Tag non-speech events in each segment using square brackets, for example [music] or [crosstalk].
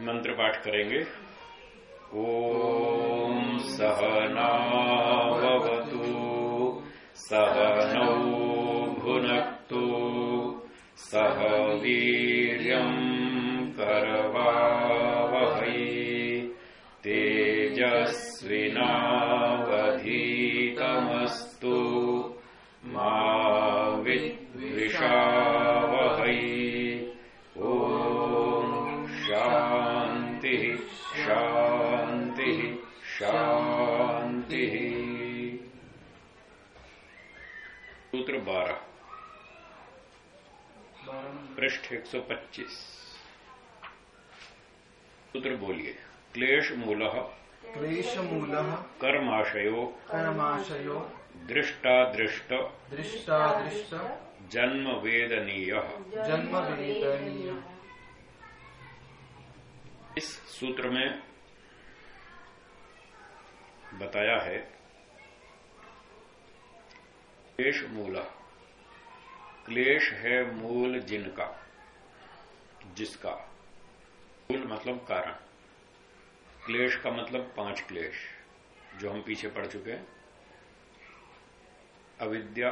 मंत्र पाठ करेंगे। ओम सहनावतु सहनौ भुनक्तु सह वीर्यम् करवावहै तेजस्विनावधीतमस्तु। पृष्ठ 125 सूत्र बोलिए। क्लेश मूल क्लेश मूल कर्माशयो। कर्माशयो। दृष्टादृष्ट। दृष्टादृष्ट। जन्म वेदनीय जन्म वेदनीय इस सूत्र में बताया है क्लेश मूल। क्लेश है मूल जिनका। जिसका मूल मतलब कारण। क्लेश का मतलब पाँच क्लेश, जो हम पीछे पढ़ चुके हैं। अविद्या,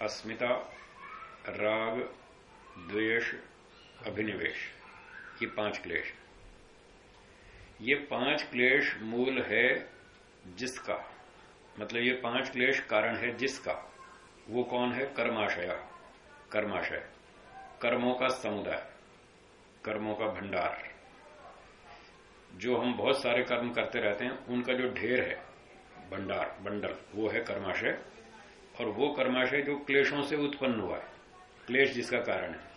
अस्मिता, राग, द्वेष, अभिनिवेश, ये पाँच क्लेश। ये पाँच क्लेश मूल है जिसका। मतलब ये पाँच क्लेश कारण है जिसका। वो कौन है? कर्माशय। कर्माशय। कर्मों का समुदाय। कर्मों का भंडार। जो हम बहुत सारे कर्म करते रहते हैं, उनका जो ढेर है, भंडार, बंडल, वो है कर्माशय। और वो कर्माशय जो क्लेशों से उत्पन्न हुआ है, क्लेश जिसका कारण है।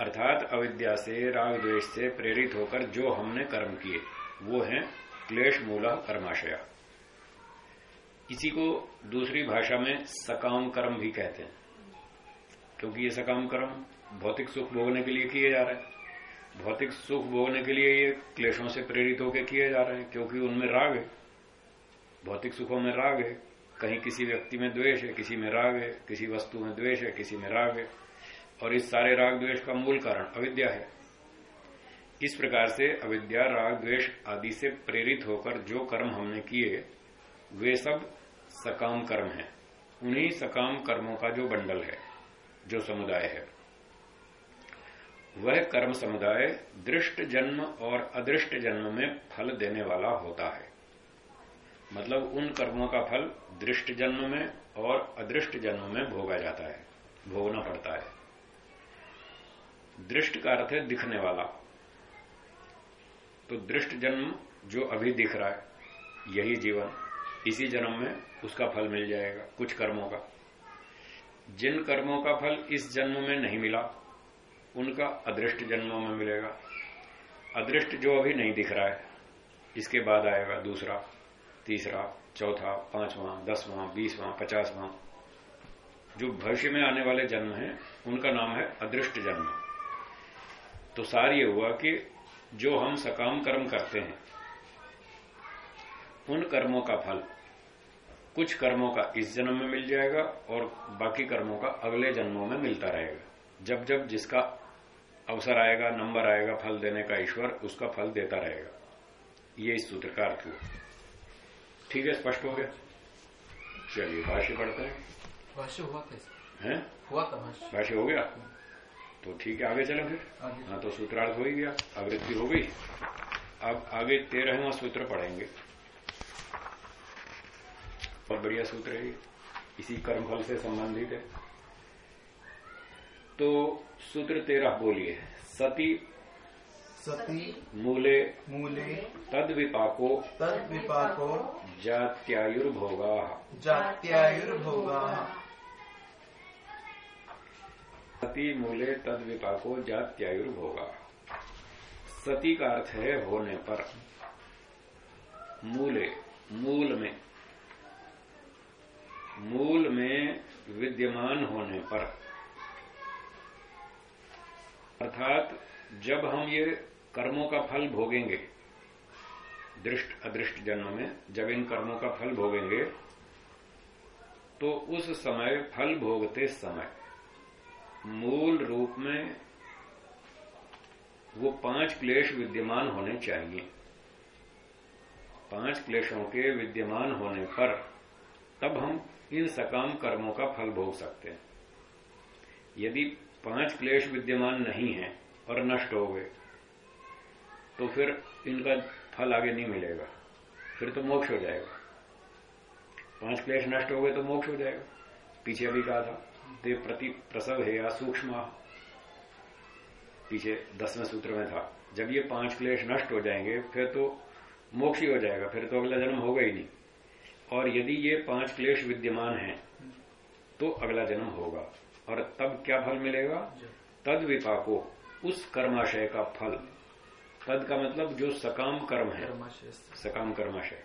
अर्थात अविद्या से, राग द्वेष से प्रेरित होकर जो हमने कर्म किए, वो है क्लेश मूला कर्माशय। इसी को दूसरी भाषा में सकाम कर्म भी कहते हैं। क्योंकि ये सकाम कर्म भौतिक सुख भोगने के लिए किए जा रहे हैं। भौतिक सुख भोगने के लिए ये क्लेशों से प्रेरित होकर किए जा रहे हैं, क्योंकि उनमें राग है। भौतिक सुखों में राग है। कहीं किसी व्यक्ति में द्वेष है, किसी में राग है, किसी वस्तु में द्वेष है, किसी में राग है। और इस सारे राग द्वेष का मूल कारण अविद्या है। इस प्रकार से अविद्या, राग, द्वेष आदि से प्रेरित होकर जो कर्म हमने किए, वे सब सकाम कर्म हैं। उन्हीं सकाम कर्मों का जो बंडल है, जो समुदाय है। वह कर्म समुदाय दृष्ट जन्म और अदृष्ट जन्म में फल देने वाला होता है। मतलब उन कर्मों का फल दृष्ट जन्म में और अदृष्ट जन्म में भोगा जाता है, भोगना पड़ता है। दृष्ट का अर्थ है दिखने वाला। तो दृष्ट जन्म जो अभी दिख रहा है, यही जीवन, इसी जन्म में उसका फल मिल जाएगा, कुछ कर्मों का। जिन कर्मों का फल इस जन्म में नहीं मिला उनका अदृष्ट जन्मों में मिलेगा। अदृष्ट जो अभी नहीं दिख रहा है, इसके बाद आएगा दूसरा, तीसरा, चौथा, पांचवा, दसवां, बीसवां, पचासवां। जो भविष्य में आने वाले जन्म हैं, उनका नाम है अदृष्ट जन्म। तो सार ये हुआ कि जो हम सकाम कर्म करते हैं, उन कर्मों का फल, कुछ कर्मों का इस जन्म में मिल जाएगा और बाकी कर्मों का अगले जन्मों में मिलता रहेगा। जब जब जिसका अवसर आएगा नंबर आएगा फल देने का ईश्वर उसका फल देता रहेगा। ये इस सूत्र का अर्थ हुआ। ठीक है स्पष्ट हो गया? चलिए भाष्य पढ़ते हैं। भाष्य हुआ कैसे? हैं? हुआ था भाष्य। हो गया? तो ठीक है आगे चलो फिर। हाँ तो सूत्रार्थ हो ही गया आवृत्ति हो गई। अब आगे तेरहवा सूत्र पढ़ेंगे। बहुत बढ़िया सूत्र है इसी कर्मफल से संबंधित है। तो सूत्र तेरह बोलिए सती सती मूले मूले तद विपाको तद विपाको जात्यायुर्भोगा। जात्यायुर्भोगा। सती मूले तद विपाको जात्यायुर्भोगा। सती का अर्थ है होने पर। मूले मूल में। मूल में विद्यमान होने पर। अर्थात जब हम ये कर्मों का फल भोगेंगे, दृष्ट अदृष्ट जन्म में, जब इन कर्मों का फल भोगेंगे तो उस समय, फल भोगते समय, मूल रूप में वो पाँच क्लेश विद्यमान होने चाहिए। पाँच क्लेशों के विद्यमान होने पर, तब हम इन सकाम कर्मों का फल भोग सकते हैं। यदि पाँच क्लेश विद्यमान नहीं है और नष्ट हो गए तो फिर इनका फल आगे नहीं मिलेगा, फिर तो मोक्ष हो जाएगा। पाँच क्लेश नष्ट हो गए तो मोक्ष हो जाएगा। पीछे अभी कहा था देव प्रति प्रसव है या सूक्ष्म, पीछे दसवें सूत्र में था। जब ये पाँच क्लेश नष्ट हो जाएँगे, फिर तो मोक्ष ही हो जाएगा, फिर तो अगला जन्म होगा ही नहीं। और यदि ये पाँच क्लेश विद्यमान है तो अगला जन्म होगा। और तब क्या फल मिलेगा? तद विपाको उस कर्माशय का फल। तद का मतलब जो सकाम कर्म है। सकाम कर्माशय।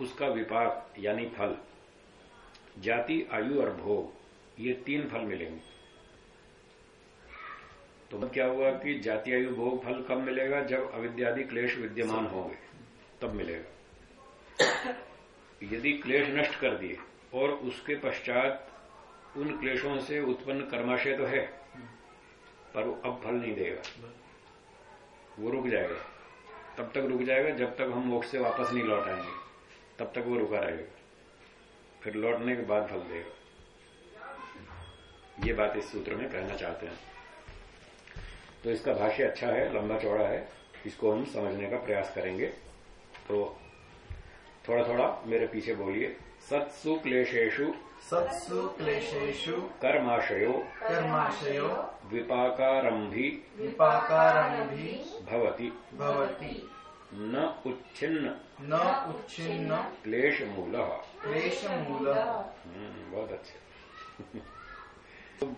उसका विपाक यानी फल। जाति आयु और भोग ये तीन फल मिलेंगे। तो क्या हुआ कि जाति आयु भोग फल कब मिलेगा? जब अविद्यादि क्लेश विद्यमान होंगे तब मिलेगा। यदि क्लेश नष्ट कर दिए और उसके पश्चात उन क्लेशों से उत्पन्न कर्माशय तो है, पर वो अब फल नहीं देगा। वो रुक जाएगा। तब तक रुक जाएगा, जब तक हम मोक्ष से वापस नहीं लौट आएँगे। तब तक वो रुका रहेगा। फिर लौटने के बाद फल देगा। ये बात इस सूत्र में कहना चाहते हैं। तो इसका भाष्य अच्छा है, लंबा चौड़ा है। इसको हम समझने का प्रयास करेंगे। तो थोड़ा थोड़ा मेरे पीछे बोलिए। सत्सु क्लेशेशु सत्सु क्लेशेषु कर्माशयो कर्माशयो विपाकारंभी विपाकारम्भि भवति। भवति। न उच्छिन्न न उच्छिन्न क्लेश मूल क्लेशमूलः बहुत अच्छे। [laughs] तो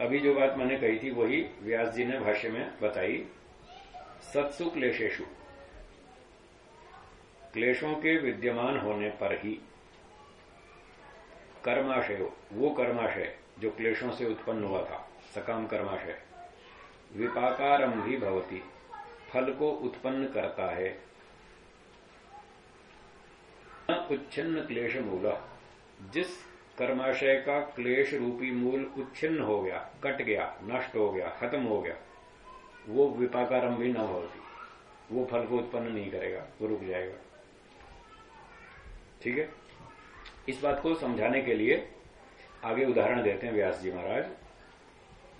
अभी जो बात मैंने कही थी वही व्यास जी ने भाष्य में बताई। सत्सु क्लेशेशु क्लेशों के विद्यमान होने पर ही कर्माशय, वो कर्माशय जो क्लेशों से उत्पन्न हुआ था, सकाम कर्माशय। विपाकारंभी भवती, फल को उत्पन्न करता है। उच्छिन्न क्लेश मूल। जिस कर्माशय का क्लेश रूपी मूल उच्छिन्न हो गया, कट गया, नष्ट हो गया, खत्म हो गया, वो विपाकारंभी न होती वो फल को उत्पन्न नहीं करेगा, वो रुक जाएगा। ठीक है? इस बात को समझाने के लिए आगे उदाहरण देते हैं व्यास जी महाराज।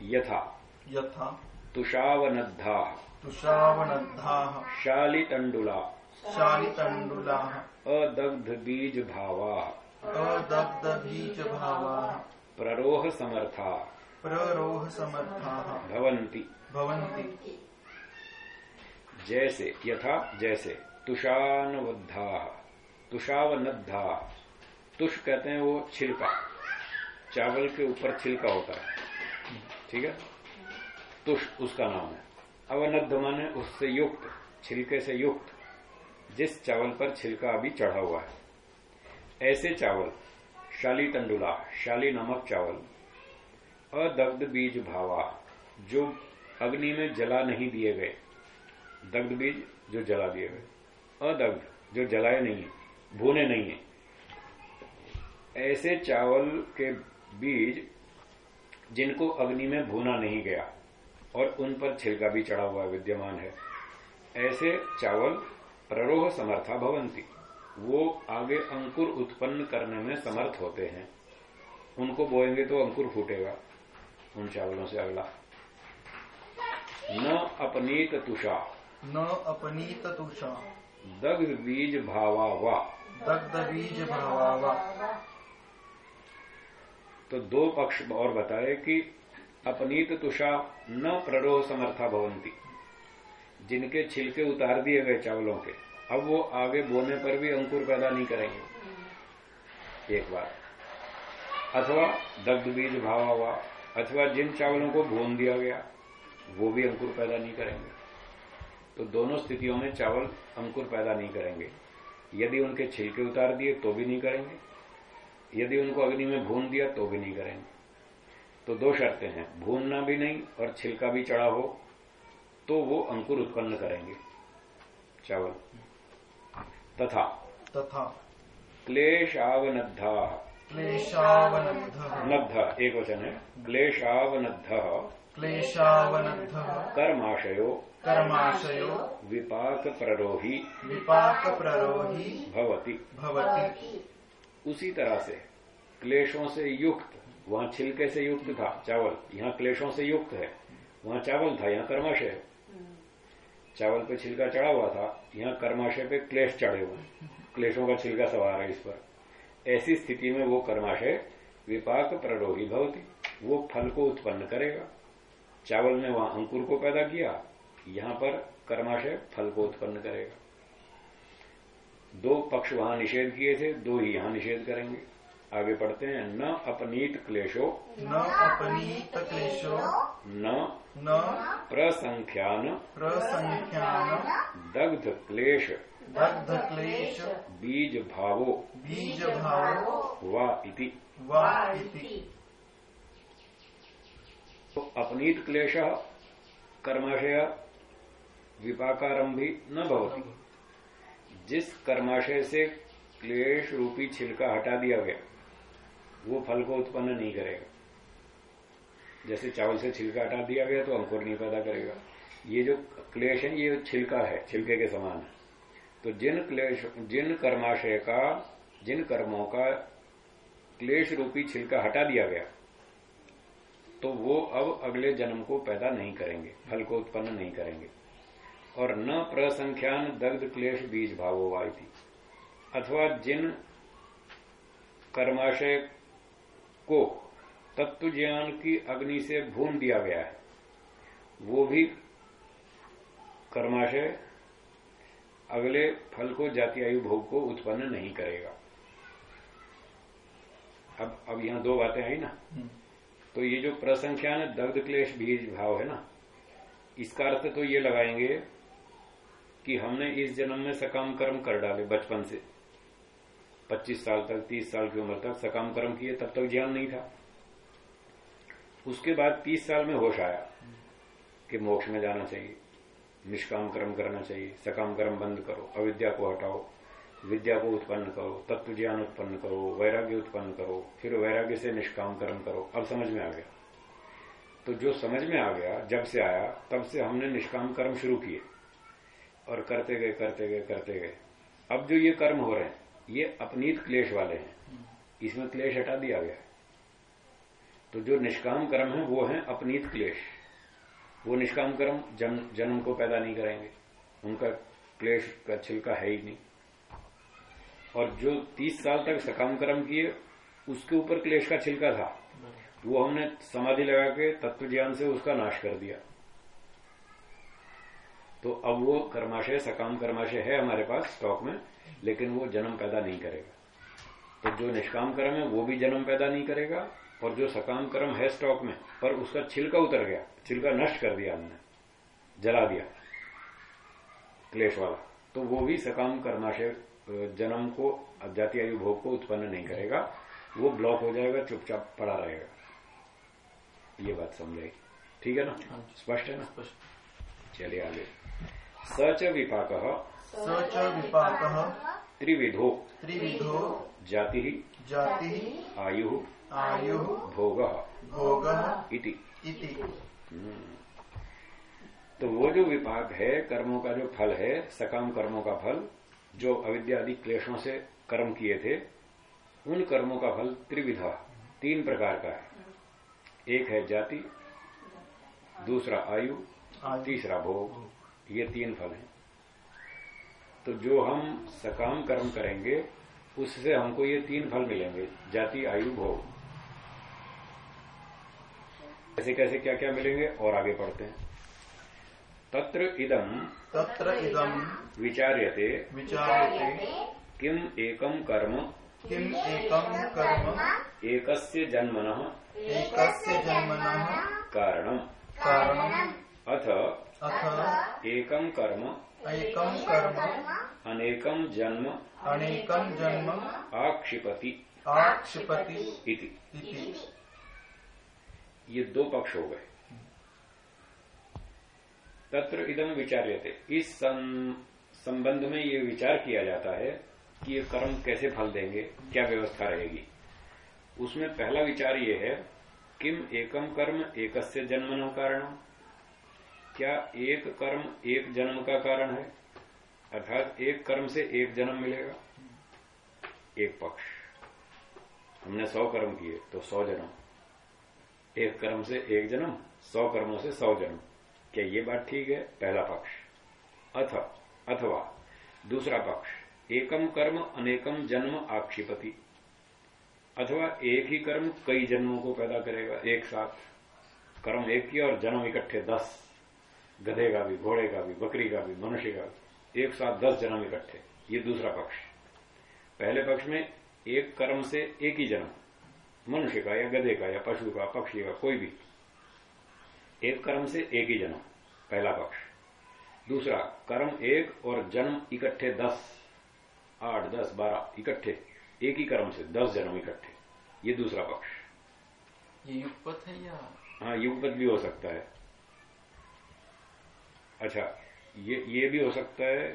यथा। यथा। तुषावनद्धा। तुषावनद्धाः। शालितंडुला शालितण्डुलाः। अदग्ध बीज भावा अदग्ध बीज भावा प्ररोह समर्था प्ररोहसमर्थाः। भवन्ति। भवन्ति। जैसे यथा जैसे। तुषानवद्धा। तुषावनद्धा। तुष कहते हैं वो छिलका। चावल के ऊपर छिलका होता है। ठीक है? तुष उसका नाम है। अवनद्ध माने उससे युक्त, छिलके से युक्त, जिस चावल पर छिलका अभी चढ़ा हुआ है। ऐसे चावल, शाली तंडुला, शाली नामक चावल, अदग्ध बीज भावा, जो अग्नि में जला नहीं दिए गए। दग्ध बीज जो जला दिए गए। अदग्ध जो जलाए नहीं है भूने नहीं है। ऐसे चावल के बीज जिनको अग्नि में भूना नहीं गया और उन पर छिलका भी चढ़ा हुआ विद्यमान है ऐसे चावल प्ररोह समर्था भवंती। वो आगे अंकुर उत्पन्न करने में समर्थ होते हैं। उनको बोएँगे तो अंकुर फूटेगा। उन चावलों से अगला। न अपनीत तुषा। न अपनीत तुषा। दग्ध बीज भावा वा। दग्धबीजभावा तो दो पक्ष और बताए कि अपनीत तुषा न प्ररोह समर्था भवंती। जिनके छिलके उतार दिए गए चावलों के, अब वो आगे बोने पर भी अंकुर पैदा नहीं करेंगे। एक बार। अथवा दग्ध बीज भावा हुआ, अथवा जिन चावलों को भून दिया गया, वो भी अंकुर पैदा नहीं करेंगे। तो दोनों स्थितियों में चावल अंकुर पैदा नहीं करेंगे। यदि उनके छिलके उतार दिए तो भी नहीं करेंगे। यदि उनको अग्नि में भून दिया तो भी नहीं करेंगे। तो दो शर्तें हैं भूनना भी नहीं और छिलका भी चढ़ा हो तो वो अंकुर उत्पन्न करेंगे। चावल। तथा। तथा। क्लेशावनद्धा। क्लेशावनद्धः। नद्ध एक वचन है। क्लेशावनद्ध। क्लेशावनद्ध। कर्माशयो। कर्माशयो। विपाक प्ररोही विपाक प्ररोही भवति। भवति। उसी तरह से क्लेशों से युक्त, वहाँ छिलके से युक्त था, चावल। यहाँ क्लेशों से युक्त है। वहाँ चावल था, यहाँ कर्माशय है। चावल पे छिलका चढ़ा हुआ था, यहाँ कर्माशय पे क्लेश चढ़े हुए क्लेशों का छिलका सवार है इस पर। ऐसी स्थिति में वो कर्माशय विपाक प्ररोही भवती। वो फल को उत्पन्न करेगा। चावल ने वहाँ अंकुर को पैदा किया। यहाँ पर कर्माशय फल को उत्पन्न करेगा। दो पक्ष वहाँ निषेध किए थे दो ही यहाँ निषेध करेंगे। आगे पढ़ते हैं न अपनीत क्लेशो न अपनीत क्लेशो न न प्रसंख्यान प्रसंख्यान दग्ध क्लेश दग्ध क्लेश बीज भावो बीज भाव वा इति। वा इति। तो अपनीत क्लेश कर्माशय विपाकारंभी न भवती। जिस कर्माशय से क्लेश रूपी छिलका हटा दिया गया, वो फल को उत्पन्न नहीं करेगा। जैसे चावल से छिलका हटा दिया गया तो अंकुर नहीं पैदा करेगा। ये जो क्लेश है, ये छिलका है छिलके के समान है। तो जिन क्लेश, जिन कर्माशय का, जिन कर्मों का क्लेश रूपी छिलका हटा दिया गया तो वो अब अगले जन्म को पैदा नहीं करेंगे, फल को उत्पन्न नहीं करेंगे। और न प्रसंख्यान दग्ध क्लेश बीज भावो वायती अथवा जिन कर्माशय को तत्व ज्ञान की अग्नि से भून दिया गया है वो भी कर्माशय अगले फल को जाति आयु भोग को उत्पन्न नहीं करेगा। अब अब यहाँ दो बातें आई ना। तो ये जो प्रसंख्यान दग्ध क्लेश बीज भाव है ना इसका अर्थ तो ये लगाएँगे कि हमने इस जन्म में सकाम कर्म कर डाले बचपन से। 25 साल तक 30 साल की उम्र तक सकाम कर्म किए, तब तक ज्ञान नहीं था। उसके बाद 30 साल में होश आया कि मोक्ष में जाना चाहिए, निष्काम कर्म करना चाहिए, सकाम कर्म बंद करो, अविद्या को हटाओ, विद्या को उत्पन्न करो, तत्व ज्ञान उत्पन्न करो, वैराग्य उत्पन्न करो, फिर वैराग्य से निष्काम कर्म करो। अब समझ में आ गया। तो जो समझ में आ गया, जब से आया, तब से हमने निष्काम कर्म शुरू किए। और करते गए करते गए करते गए। अब जो ये कर्म हो रहे हैं ये अपनीत क्लेश वाले हैं। इसमें क्लेश हटा दिया गया। तो जो निष्काम कर्म है वो है अपनीत क्लेश। वो निष्काम कर्म जन्म जन्म को पैदा नहीं करेंगे। उनका क्लेश का छिलका है ही नहीं। और जो तीस साल तक सकाम कर्म किए उसके ऊपर क्लेश का छिलका था। वो हमने समाधि लगा के तत्व ज्ञान से उसका नाश कर दिया। तो अब वो कर्माशय सकाम कर्माशय है हमारे पास स्टॉक में लेकिन वो जन्म पैदा नहीं करेगा। तो जो निष्काम कर्म है वो भी जन्म पैदा नहीं करेगा और जो सकाम कर्म है स्टॉक में पर उसका छिलका उतर गया छिलका नष्ट कर दिया हमने जला दिया क्लेश वाला तो वो भी सकाम कर्माशय जन्म को जाति आयु भोग को उत्पन्न नहीं करेगा वो ब्लॉक हो जाएगा चुपचाप पड़ा रहेगा। ये बात समझाई। ठीक है ना? स्पष्ट है ना? स्पष्ट। चलिए आगे। सच विपाक स च विपाकः त्रिविधो। त्रिविधो। जाति। जाति। आयु। आयु। भोग। भोगः। इति। इति। तो वो जो विपाक है कर्मों का जो फल है सकाम कर्मों का फल जो अविद्या आदि क्लेशों से कर्म किए थे उन कर्मों का फल त्रिविधा तीन प्रकार का है। एक है जाति दूसरा आयु। तीसरा भोग। ये तीन फल हैं। तो जो हम सकाम कर्म करेंगे उससे हमको ये तीन फल मिलेंगे जाति आयु भोग। कैसे कैसे क्या क्या मिलेंगे और आगे पढ़ते हैं। तत्र इदम तत्र इदम् विचार्यते। विचार्यते। किम एकम कर्म। किम एकम् कर्म। एकस्य जन्मन। एकस्य जन्मनः। कारणम। कारणम्। अथ अथ एकम कर्म एकम् कर्म अनेकम जन्म अनेकम् जन्म आक्षिपति आक्षिपति इति। इति। ये दो पक्ष हो गए। तत्र इदम विचार्यते। इस संबंध में ये विचार किया जाता है कि ये कर्म कैसे फल देंगे क्या व्यवस्था रहेगी। उसमें पहला विचार ये है किम एकम कर्म एक जन्म न कारण क्या एक कर्म एक जन्म का कारण है? अर्थात एक कर्म से एक जन्म मिलेगा। एक पक्ष। हमने सौ कर्म किए तो सौ जन्म। एक कर्म से एक जन्म, सौ कर्मों से सौ जन्म। क्या ये बात ठीक है? पहला पक्ष। अथ, अथवा। दूसरा पक्ष। एकम कर्म, अनेकम जन्म आक्षिपति। अथवा एक ही कर्म कई जन्मों को पैदा करेगा, एक साथ। कर्म एक किया और जन्म इकट्ठे दस। गधे का भी घोड़े का भी बकरी का भी मनुष्य का भी एक साथ दस जन्म इकट्ठे ये दूसरा पक्ष। पहले पक्ष में एक कर्म से एक ही जन्म मनुष्य का या गधे का या पशु का पक्षी का कोई भी। एक कर्म से एक ही जन्म पहला पक्ष। दूसरा कर्म एक और जन्म इकट्ठे दस आठ दस बारह इकट्ठे एक ही कर्म से दस जन्म इकट्ठे ये दूसरा पक्ष। ये युगपत है या हाँ युगपत भी हो सकता है। अच्छा ये ये भी हो सकता है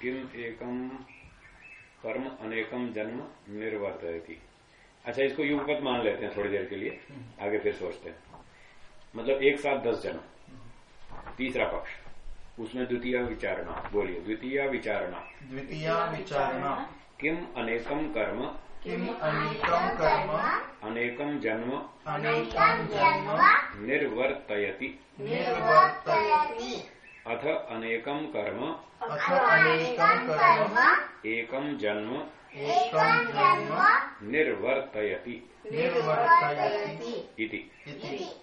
किम एकम कर्म अनेकम जन्म निर्वर्तयती। अच्छा इसको युगपत मान लेते हैं थोड़ी देर के लिए आगे फिर सोचते हैं। मतलब एक साथ दस जन्म तीसरा पक्ष उसमें द्वितीय विचारणा बोलिए द्वितीय विचारणा। द्वितीय विचारणा। किम अनेकम कर्म किम अनेकम कर्म अनेकम जन्म अनेकम जन्म निर्वर्तयति। निर्वर्तयति। अथ अनेकम कर्म। अथ अनेकम कर्म। एकम जन्म। एकम जन्म। निर्वर्तयति। निर्वर्तयति। इति। इति।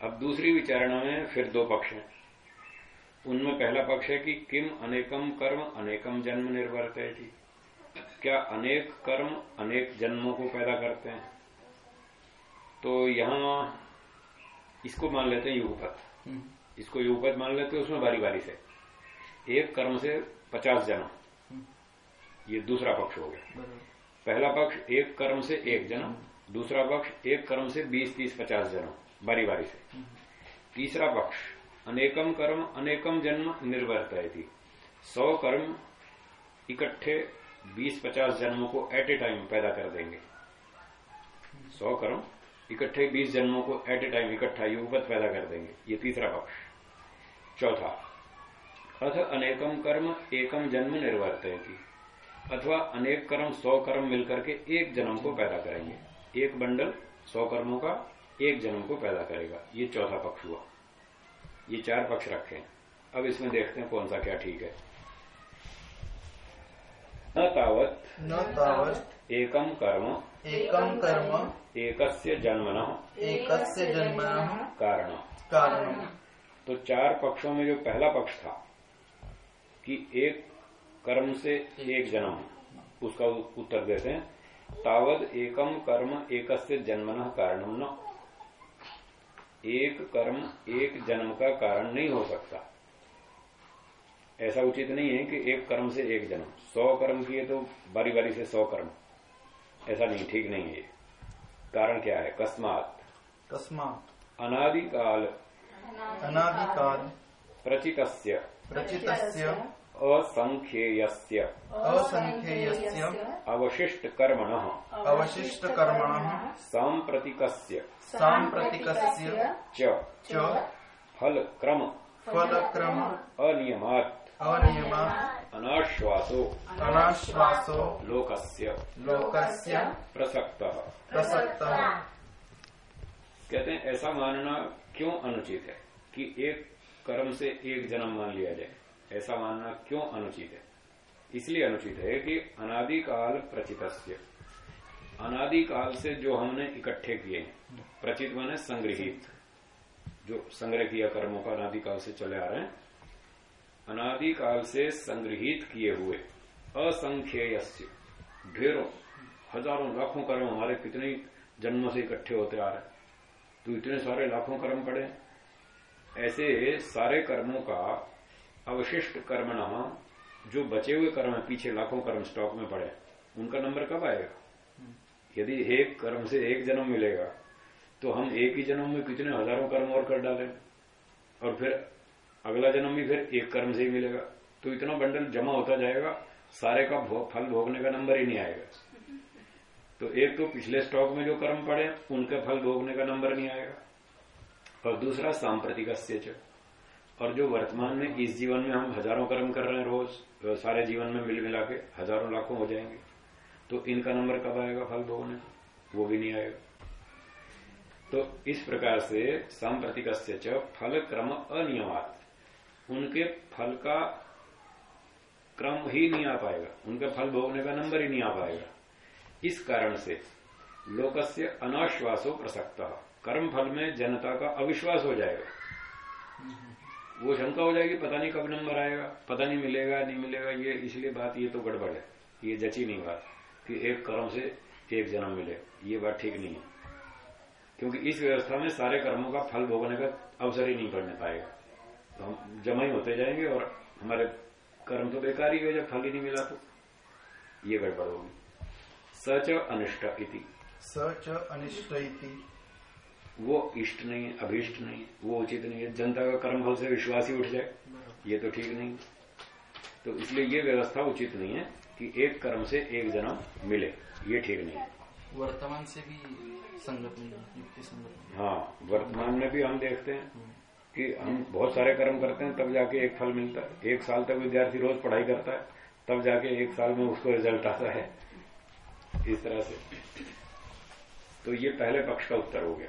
अब दूसरी विचारणा में फिर दो पक्ष हैं। उनमें पहला पक्ष है कि किम अनेकम कर्म अनेकम जन्म निर्वर्तयति। क्या अनेक कर्म अनेक जन्मों को पैदा करते हैं? तो यहाँ इसको मान लेते हैं युगपत। इसको युगपत मान लेते हैं उसमें बारी बारी से। एक कर्म से पचास जन्म। ये दूसरा पक्ष हो गया। पहला पक्ष एक कर्म से एक जन्म दूसरा पक्ष एक कर्म से बीस तीस पचास जन्म बारी बारी से। तीसरा पक्ष अनेकम कर्म अनेकम जन्म निर्वर्तयती सौ कर्म इकट्ठे बीस पचास जन्मों को एट ए टाइम पैदा कर देंगे। सौ कर्म इकट्ठे बीस जन्मों को एट ए टाइम इकट्ठा युगपत पैदा कर देंगे। ये तीसरा पक्ष। चौथा। अथ अनेकम कर्म एकम जन्म निर्वर्तयती। अथवा अनेक कर्म सौ कर्म मिलकर के एक जन्म को पैदा करेंगे। एक बंडल सौ कर्मों का एक जन्म को पैदा करेगा। ये चौथा पक्ष हुआ। ये चार पक्ष रखे अब इसमें देखते हैं कौन सा क्या ठीक है। न तावत न तावत एकम कर्म एकम कर्म एकस्य जन्मन एकस्य जन्मनः कारण। कारणम् तो चार पक्षों में जो पहला पक्ष था कि एक कर्म से एक जन्म उसका उत्तर देते हैं। तावद एकम कर्म एकस्य जन्मन कारणम न। एक कर्म एक जन्म का कारण नहीं हो सकता। ऐसा उचित नहीं है कि एक कर्म से एक जन्म। सौ कर्म किए तो बारी बारी से सौ कर्म। ऐसा नहीं ठीक नहीं है। कारण क्या है? कस्मात। तस्मात् अनादिकाल अनादिकाल। प्रचितस्य। प्रचितस्य। असंख्येयस्य। असंख्येयस्य। अवशिष्ट कर्मण अवशिष्टकर्मणः। सांप्रतिकस्य साम्प्रतिकस्य। च। च। फल क्रम फलक्रम। अनियमात्। अनियमात्। अनाश्वासो। अनाश्वासो। लोकस्य। लोकस्य। प्रसक्तः। प्रसक्तः। कहते हैं, ऐसा मानना क्यों अनुचित है कि एक कर्म से एक जन्म मान लिया जाए? ऐसा मानना क्यों अनुचित है? इसलिए अनुचित है कि अनादिकाल प्रचित अनादिकाल से जो हमने इकट्ठे किए हैं, प्रचित माने संग्रहित जो संग्रह किया कर्मों का अनादिकाल से चले आ रहे हैं, अनादिकाल से संग्रहित किए हुए असंख्येय ढेरों, हज़ारों, लाखों कर्म हमारे कितने जन्मों से इकट्ठे होते आ रहे हैं। तो इतने सारे लाखों कर्म पड़े ऐसे सारे कर्मों का अवशिष्ट कर्मण जो बचे हुए कर्म है, पीछे लाखों कर्म स्टॉक में पड़े उनका नंबर कब आएगा? यदि एक कर्म से एक जन्म मिलेगा तो हम एक ही जन्म में कितने हज़ारों कर्म और कर डालें? और फिर अगला जन्म भी फिर एक कर्म से ही मिलेगा। तो इतना बंडल जमा होता जाएगा, सारे का फल भोगने का नंबर ही नहीं आएगा। तो एक तो पिछले स्टॉक में जो कर्म पड़े, उनके फल भोगने का नंबर नहीं आएगा। और दूसरा सांप्रतिक और जो वर्तमान में, इस जीवन में हम हज़ारों कर्म कर रहे हैं रोज सारे जीवन में मिल मिला के हज़ारों लाखों हो जाएँगे। तो इनका नंबर कब आएगा फल भोगने? वो भी नहीं आएगा। तो इस प्रकार से सांप्रतिक फल क्रम अनियमात। उनके फल का क्रम ही नहीं आ पाएगा। उनका फल भोगने का नंबर ही नहीं आ पाएगा। इस कारण से? लोकस्य अनाश्वासो प्रसक्त। कर्म फल में जनता का अविश्वास हो जाएगा। वो शंका हो जाएगी, पता नहीं कब नंबर आएगा, पता नहीं मिलेगा नहीं मिलेगा, ये इसलिए बात, ये तो गड़बड़ है। ये जची नहीं बात कि एक कर्म से एक जन्म मिले। ये बात ठीक नहीं है। क्योंकि इस व्यवस्था में सारे कर्मों का फल भोगने का अवसर ही नहीं पड़ने पाएगा। तो हम जमा ही होते जाएँगे और हमारे कर्म तो बेकार ही हो जब फल ही नहीं मिला तो। ये गड़बड़ होगी। सच अनिष्ट इति। सच अनिष्ट इति। वो इष्ट नहीं है अभिष्ट नहीं है वो उचित नहीं है। जनता का कर्म फल से विश्वास ही उठ जाए ये तो ठीक नहीं। तो इसलिए ये व्यवस्था उचित नहीं है कि एक कर्म से एक जन्म मिले ये ठीक नहीं है। वर्तमान से भी संगत हाँ वर्तमान में भी हम देखते हैं कि हम बहुत सारे कर्म करते हैं तब जाके एक फल मिलता है। एक साल तक विद्यार्थी रोज पढ़ाई करता है तब जाके एक साल में उसको रिज़ल्ट आता है। इस तरह से। तो ये पहले पक्ष का उत्तर हो गया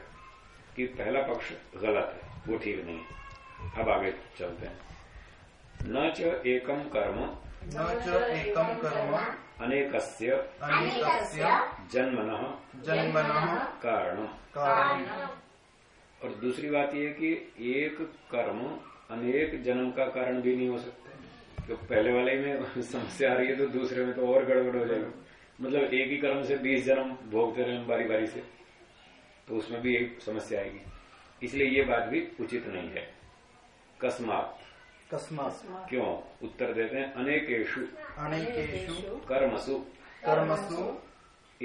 कि पहला पक्ष गलत है वो ठीक नहीं है। अब आगे चलते हैं। न च एकम कर्म न च एकम कर्म अनेकस्य अनेकस्य जन्मन जन्मनः कारण कारण और दूसरी बात यह कि एक कर्म अनेक जन्म का कारण भी नहीं हो सकता। तो पहले वाले में [laughs] समस्या आ रही है तो दूसरे में तो और गड़बड़ हो जाएगा। मतलब एक ही कर्म से बीस जन्म भोगते रहे बारी बारी से तो उसमें भी एक समस्या आएगी। इसलिए ये बात भी उचित नहीं है। कस्मात। कस्मात्। क्यों? उत्तर देते हैं अनेकेशु अनेकेषु। कर्मसु। कर्मसु।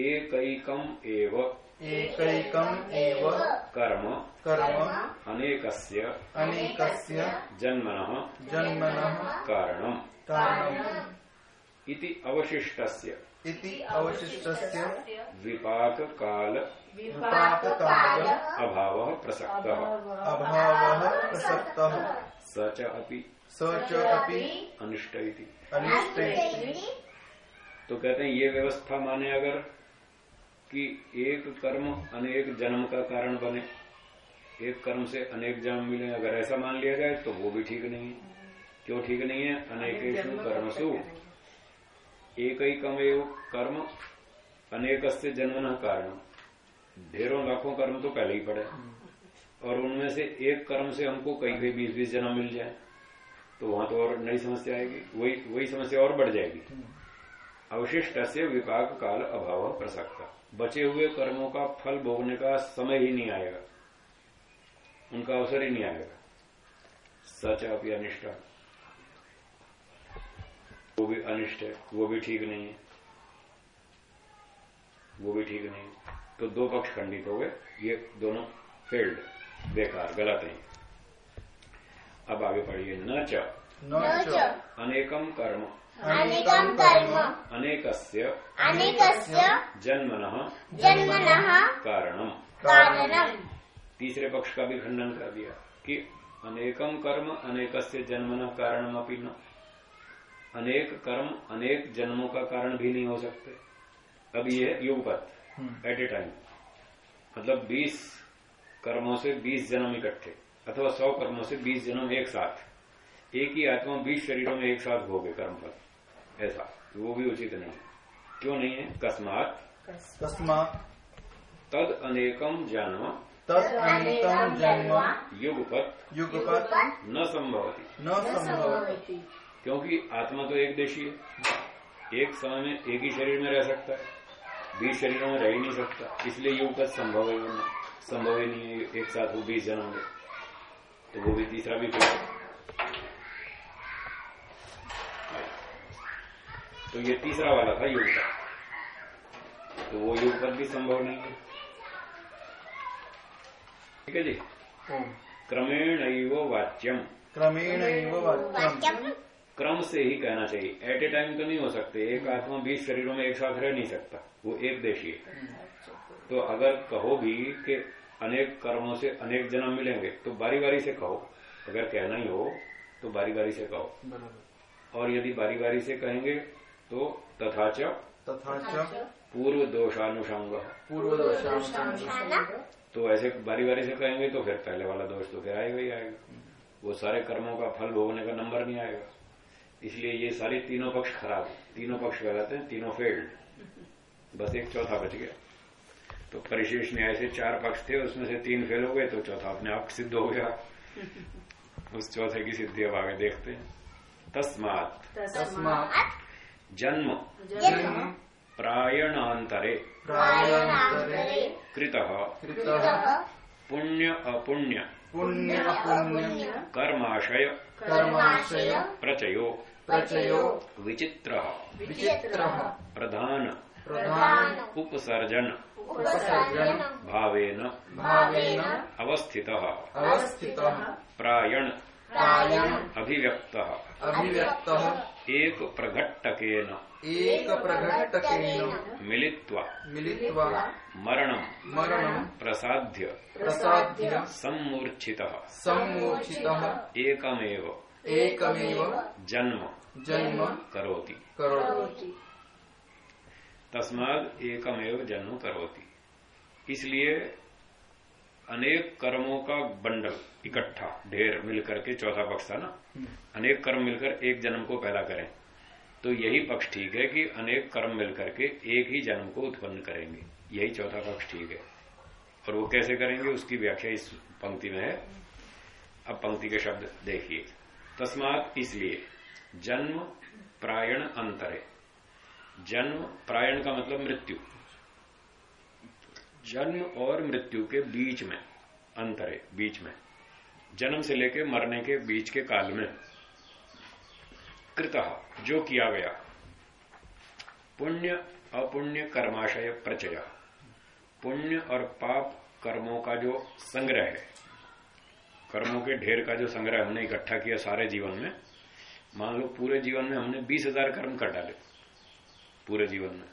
एकैकम एव। एकैकम् एव। कर्म। कर्म। अनेकस्य। अनेकस्य। जन्मनः। जन्मनः। कारणम्। कारणम्। इति अवशिष्टस्य। इति अवशिष्टस्य विपाक काल विपाककाल अभावः प्रसक्तः। अभावः प्रसक्तः। स च अपि स च अपि अनिष्ट अनिष्ट तो कहते हैं ये व्यवस्था माने अगर कि एक कर्म अनेक जन्म का कारण बने एक कर्म से अनेक जन्म मिले अगर ऐसा मान लिया जाए तो वो भी ठीक नहीं है। क्यों ठीक नहीं है? अनेकेशु कर्मसु एक ही कमेव कर्म अनेक से जन्म न कारण ढेरों लाखों कर्म तो पहले ही पड़े। और उनमें से एक कर्म से हमको कहीं कहीं बीस बीस जन्म मिल जाए तो वहाँ तो और नई समस्या आएगी, वही वही समस्या और बढ़ जाएगी। अवशिष्ट से विपाक काल अभाव प्रसक्ता। बचे हुए कर्मों का फल भोगने का समय ही नहीं आएगा। उनका अवसर ही नहीं आएगा। सच अपनी अनिष्ट वो भी अनिष्ट है वो भी ठीक नहीं है। वो भी ठीक नहीं है। तो दो पक्ष खंडित हो गए ये दोनों फेल्ड बेकार गलत है अब आगे पढ़िए न च। न च। अनेकम कर्म। अनेकं कर्म। अनेकस्य अनेकस्य जन्मनः जन्मनः कारणम। कारणम्। तीसरे पक्ष का भी खंडन कर दिया कि अनेकम कर्म अनेकस्य जन्मन कारणम अपनी न। अनेक कर्म अनेक जन्मों का कारण भी नहीं हो सकते। अब ये है युगपत एट ए टाइम मतलब 20 कर्मों से 20 जन्म इकट्ठे अथवा 100 कर्मों से 20 जन्म एक साथ। एक ही आत्मा 20 शरीरों में एक साथ हो गए कर्म कर्मफल ऐसा वो भी उचित नहीं क्यों नहीं है? कस्मात। कस्मात्। तद अनेकम जन्म। तद अनेकम जन्म। युगपत। युगपत्। न संभवती। न सम्भवति क्योंकि आत्मा तो एक देशी है। एक समय में एक ही शरीर में रह सकता है। बीस शरीरों में रह ही नहीं सकता। इसलिए युगपत संभव है नहीं। संभव ही नहीं है एक साथ वो बीस जन्म ले। तो वो भी तीसरा भी फिर। तो ये तीसरा वाला था युगपत तो वो युगपत भी संभव नहीं है। ठीक है जी? क्रमेण वाच्यम। क्रमेण एव वाक्यम् क्रम से ही कहना चाहिए। एट ए टाइम तो नहीं हो सकते। एक आत्मा बीस शरीरों में एक साथ रह नहीं सकता। वो एक देशी है तो अगर कहो भी कि अनेक कर्मों से अनेक जन्म मिलेंगे तो बारी बारी से कहो। अगर कहना ही हो तो बारी बारी से कहो। और यदि बारी बारी से कहेंगे तो तथा च तथा च पूर्व दोषानुषंग तो ऐसे बारी बारी से कहेंगे तो फिर पहले वाला दोष तो फिर आएगा ही आएगा। वो सारे कर्मों का फल भोगने का नंबर नहीं आएगा। इसलिए ये सारे तीनों पक्ष खराब है। तीनों पक्ष कहलाते हैं तीनों फेल्ड बस एक चौथा बच गया। तो परिशेष न्याय से चार पक्ष थे उसमें से तीन फेल हो गए तो चौथा अपने आप सिद्ध हो गया। [laughs] उस चौथे की सिद्धि अब आगे देखते हैं। तस्मात। तस्मात्। जन्म। जन्म। प्रायणांतरे। कृत। पुण्य अपुण्य। पुण्य कर्माशय। कर्माशय। प्रचयो। प्रचयो विचित्र। विचित्रः। प्रधान। प्रधान। उपसर्जन। उपसर्जन। भावेन। भावेन। अवस्थितः। अवस्थितः। प्रायण। प्रायण। अभिव्यक्तः। अभिव्यक्तः। एक प्रघट्टकेन एकप्रघट्टकेन। मिलित्वा। मिलित्वा। मरणं मरणं प्रसाद्य। प्रसाद्य। सम्मूर्छितः सम्मोचितः एकमेव। एकमेव। जन्म। जन्म करोति। करोति। तस्माद एकमेव जन्म करोति। इसलिए अनेक कर्मों का बंडल इकट्ठा ढेर मिलकर के चौथा पक्ष था ना? अनेक कर्म मिलकर एक जन्म को पैदा करें। तो यही पक्ष ठीक है कि अनेक कर्म मिलकर के एक ही जन्म को उत्पन्न करेंगे। यही चौथा पक्ष ठीक है। और वो कैसे करेंगे? उसकी व्याख्या इस पंक्ति में है। अब पंक्ति के शब्द देखिए। तस्मात इसलिए जन्म, प्रायण, अंतरे। जन्म, प्रायण का मतलब मृत्यु। जन्म और मृत्यु के बीच में, अंतरे, बीच में। जन्म से लेकर मरने के बीच के काल में। कृत, जो किया गया। पुण्य, अपुण्य कर्माशय प्रचय। पुण्य और पाप कर्मों का जो संग्रह है। कर्मों के ढेर का जो संग्रह हमने इकट्ठा किया सारे जीवन में मान लो पूरे जीवन में हमने बीस हज़ार कर्म कर डाले। पूरे जीवन में।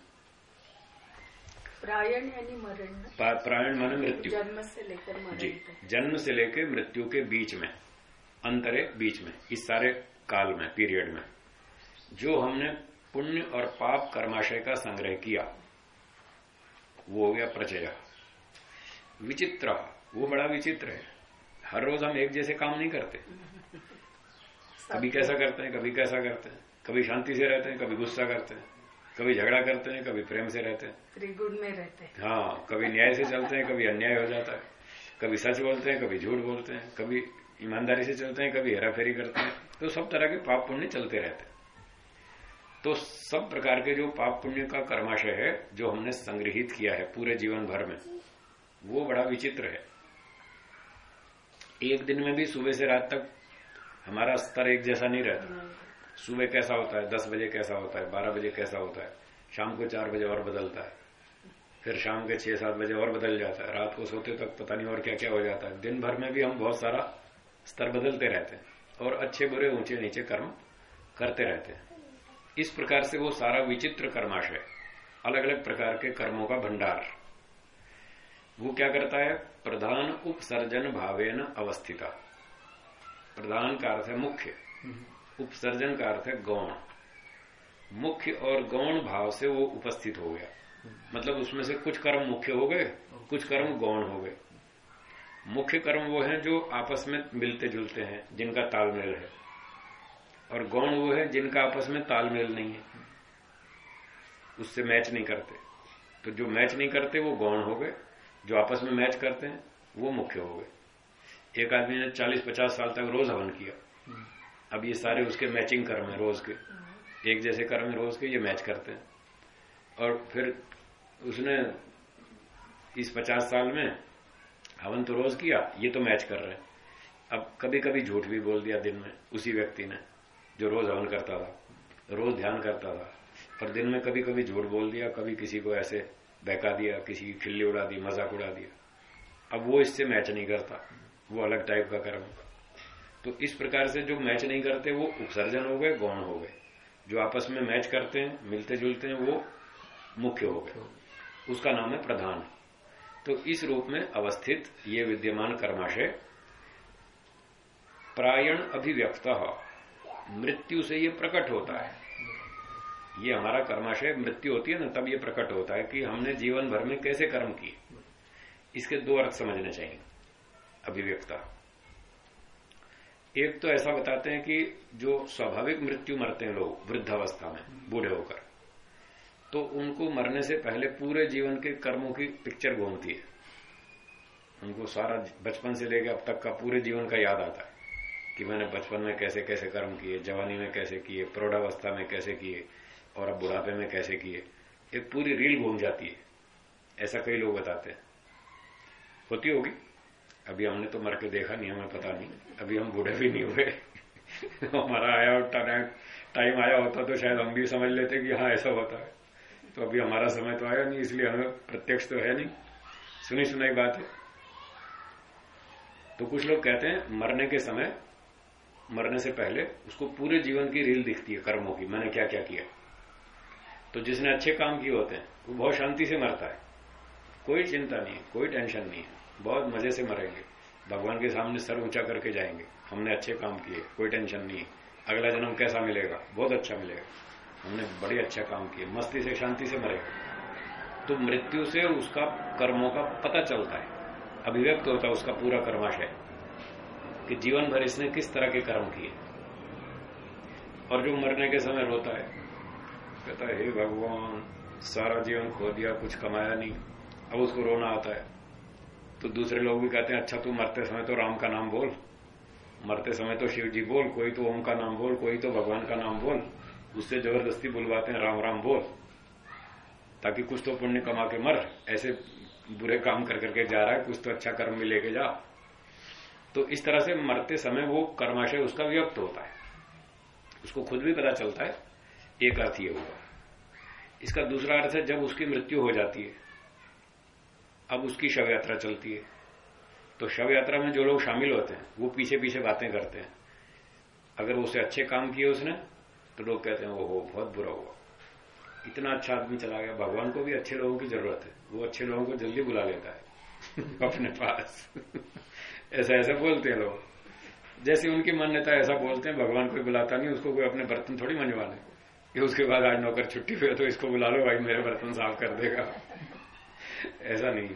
प्रायण यानी मरण प्रायण माने मृत्यु। जन्म से लेकर मरण जी जन्म से लेकर मृत्यु के बीच में अंतरे बीच में इस सारे काल में पीरियड में। जो हमने पुण्य और पाप कर्माशय का संग्रह किया वो हो गया प्रचय। विचित्र वो बड़ा विचित्र है। हर रोज हम एक जैसे काम नहीं करते। कभी कैसा करते हैं कभी कैसा करते हैं। कभी शांति से रहते हैं कभी गुस्सा करते हैं। कभी झगड़ा करते हैं कभी प्रेम से रहते हैं। त्रिगुण में रहते हैं। हाँ कभी न्याय से चलते हैं कभी अन्याय हो जाता है। कभी सच बोलते हैं कभी झूठ बोलते हैं कभी ईमानदारी से चलते हैं कभी हेराफेरी करते हैं। तो सब तरह के पाप पुण्य चलते रहते हैं। तो सब प्रकार के जो पाप पुण्य का कर्माशय है जो हमने संग्रहित किया है पूरे जीवन भर में वो बड़ा विचित्र है। एक दिन में भी सुबह से रात तक हमारा स्तर एक जैसा नहीं रहता। सुबह कैसा होता है? दस बजे कैसा होता है? बारह बजे कैसा होता है? शाम को चार बजे और बदलता है। फिर शाम के छह सात बजे और बदल जाता है। रात को सोते तक पता नहीं और क्या क्या हो जाता है। दिन भर में भी हम बहुत सारा स्तर बदलते रहते हैं और अच्छे बुरे ऊँचे नीचे कर्म करते रहते हैं। इस प्रकार से वो सारा विचित्र कर्माशय अलग अलग प्रकार के कर्मों का भंडार। वो क्या करता है? प्रधान उपसर्जन भावेन अवस्थिता। प्रधान का अर्थ है मुख्य, उपसर्जन का अर्थ है गौण। मुख्य और गौण भाव से वो उपस्थित हो गया। मतलब उसमें से कुछ कर्म मुख्य हो गए, कुछ कर्म गौण हो गए। मुख्य कर्म वो हैं जो आपस में मिलते जुलते हैं, जिनका तालमेल है। और गौण वो है जिनका आपस में तालमेल नहीं है। उससे मैच नहीं करते। तो जो मैच नहीं करते, वो गौण हो गए। जो आपस में मैच करते हैं, वो मुख्य हो गए। एक आदमी ने 40-50 साल तक रोज हवन किया। अब ये सारे उसके मैचिंग कर्म है रोज के। एक जैसे कर्म है रोज के, ये मैच करते हैं। और फिर उसने इस पचास साल में हवन तो रोज किया, ये तो मैच कर रहे हैं। अब कभी कभी झूठ भी बोल दिया दिन में, उसी व्यक्ति ने, जो रोज हवन करता था। रोज ध्यान करता था। पर दिन में कभी कभी झूठ बोल दिया, कभी किसी को ऐसे बहका दिया, किसी की खिल्ली उड़ा दी, मज़ाक उड़ा दिया। अब वो इससे मैच नहीं करता। वो अलग टाइप का कर्म तो इस प्रकार से जो मैच नहीं करते, वो उपसर्जन हो गए, गौण हो गए। जो आपस में मैच करते हैं, मिलते जुलते हैं, वो मुख्य हो गए। उसका नाम है प्रधान। तो इस रूप में अवस्थित ये विद्यमान कर्माशय, प्रायण अभिव्यक्त, मृत्यु से ये प्रकट होता है। ये हमारा कर्माशय, मृत्यु होती है ना, तब ये प्रकट होता है कि हमने जीवन भर में कैसे कर्म किए। इसके दो अर्थ समझने चाहिए। अभिव्यक्ता। एक तो ऐसा बताते हैं कि जो स्वाभाविक मृत्यु मरते हैं लोग वृद्धावस्था में, बूढ़े होकर तो उनको मरने से पहले पूरे जीवन के कर्मों की पिक्चर घूमती है। उनको सारा बचपन से लेकर अब तक का पूरे जीवन का याद आता है कि मैंने बचपन में कैसे कैसे कर्म किए, जवानी में कैसे किए प्रौढ़ावस्था में कैसे किए, और अब बुढ़ापे में कैसे किए। एक पूरी रील घूम जाती है, ऐसा कई लोग बताते हैं। होती होगी? अभी हमने तो मर के देखा नहीं, हमें पता नहीं। अभी हम बूढ़े भी नहीं हुए। [laughs] हमारा आया टाइम आया होता तो शायद हम भी समझ लेते कि हाँ ऐसा होता है। तो अभी हमारा समय तो आया नहीं, इसलिए हमें प्रत्यक्ष तो है नहीं। सुनी सुनाई बात है। तो कुछ लोग कहते हैं, मरने के समय, मरने से पहले उसको पूरे जीवन की रील दिखती है, कर्मों की। मैंने क्या क्या किया? तो जिसने अच्छे काम किए होते हैं, वो बहुत शांति से मरता है। कोई चिंता नहीं है, कोई टेंशन नहीं है। बहुत मज़े से मरेंगे। भगवान के सामने सर ऊँचा करके जाएँगे। हमने अच्छे काम किए, कोई टेंशन नहीं। है अगला जन्म कैसा मिलेगा? बहुत अच्छा मिलेगा। हमने बड़े अच्छा काम किए, मस्ती से, शांति से मरेगा तो मृत्यु से उसका कर्मों का पता चलता है। अभिव्यक्त होता है उसका पूरा कर्माशय कि जीवन भर इसने किस तरह के कर्म किए। और जो मरने के समय रोता है, कहता है, हे भगवान, सारा जीवन खो दिया, कुछ कमाया नहीं। अब उसको रोना आता है। तो दूसरे लोग भी कहते हैं अच्छा तू मरते समय तो राम का नाम बोल। मरते समय तो शिव जी बोल, कोई तो ओम का नाम बोल, कोई तो भगवान का नाम बोल। उससे ज़बरदस्ती बुलवाते हैं, राम राम बोल। ताकि कुछ तो पुण्य कमा के मर। ऐसे बुरे काम कर, करके जा रहा है, कुछ तो अच्छा कर्म में लेके जा। तो इस तरह से मरते समय वो कर्माशय उसका व्यक्त होता है। उसको खुद भी पता चलता है, एक अर्थ ये हुआ। इसका दूसरा अर्थ है, जब उसकी मृत्यु हो जाती है अब उसकी शव यात्रा चलती है। तो शव यात्रा में जो लोग शामिल होते हैं, वो पीछे पीछे बातें करते हैं। अगर उसे अच्छे काम किए उसने तो लोग कहते हैं, ओहो, बहुत बुरा हुआ। इतना अच्छा आदमी चला गया। भगवान को भी अच्छे लोगों की ज़रूरत है। वो अच्छे लोगों को जल्दी बुला लेता है [laughs] अपने पास [laughs] ऐसा ऐसा बोलते हैं लोग। जैसे उनकी मान्यता ऐसा बोलते हैं। भगवान कोई बुलाता नहीं, उसको कोई अपने बर्तन थोड़ी मंजवा ले। उसके बाद आज नौकर छुट्टी पे तो इसको बुला लो, भाई, मेरे बर्तन साफ़ कर देगा। ऐसा नहीं।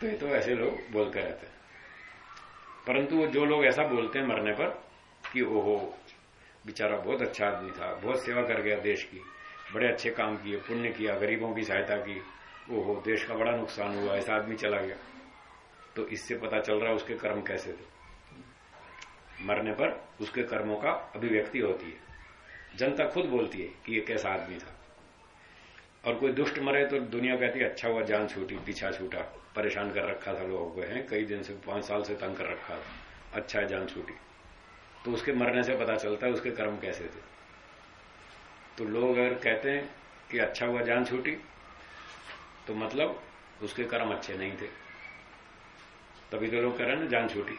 तो ये तो ऐसे लोग बोलते रहते हैं। परंतु जो लोग ऐसा बोलते हैं मरने पर, कि ओहो, बेचारा बहुत अच्छा आदमी था, बहुत सेवा कर गया देश की, बड़े अच्छे काम किए, पुण्य किया, गरीबों की सहायता की, ओहो, देश का बड़ा नुकसान हुआ, ऐसा आदमी चला गया। तो इससे पता चल रहा है उसके कर्म कैसे थे। मरने पर उसके कर्मों का अभिव्यक्ति होती है। जनता खुद बोलती है कि ये कैसा आदमी था। और कोई दुष्ट मरे तो दुनिया कहती है अच्छा हुआ, जान छूटी, पीछा छूटा। परेशान कर रखा था लोगों को, है? कई दिन से, पाँच साल से तंग कर रखा था। अच्छा है, जान छूटी। तो उसके मरने से पता चलता है उसके कर्म कैसे थे। तो लोग अगर कहते हैं कि अच्छा हुआ, जान छूटी तो मतलब उसके कर्म अच्छे नहीं थे। तभी तो लोग कह रहे हैं ना, जान छूटी।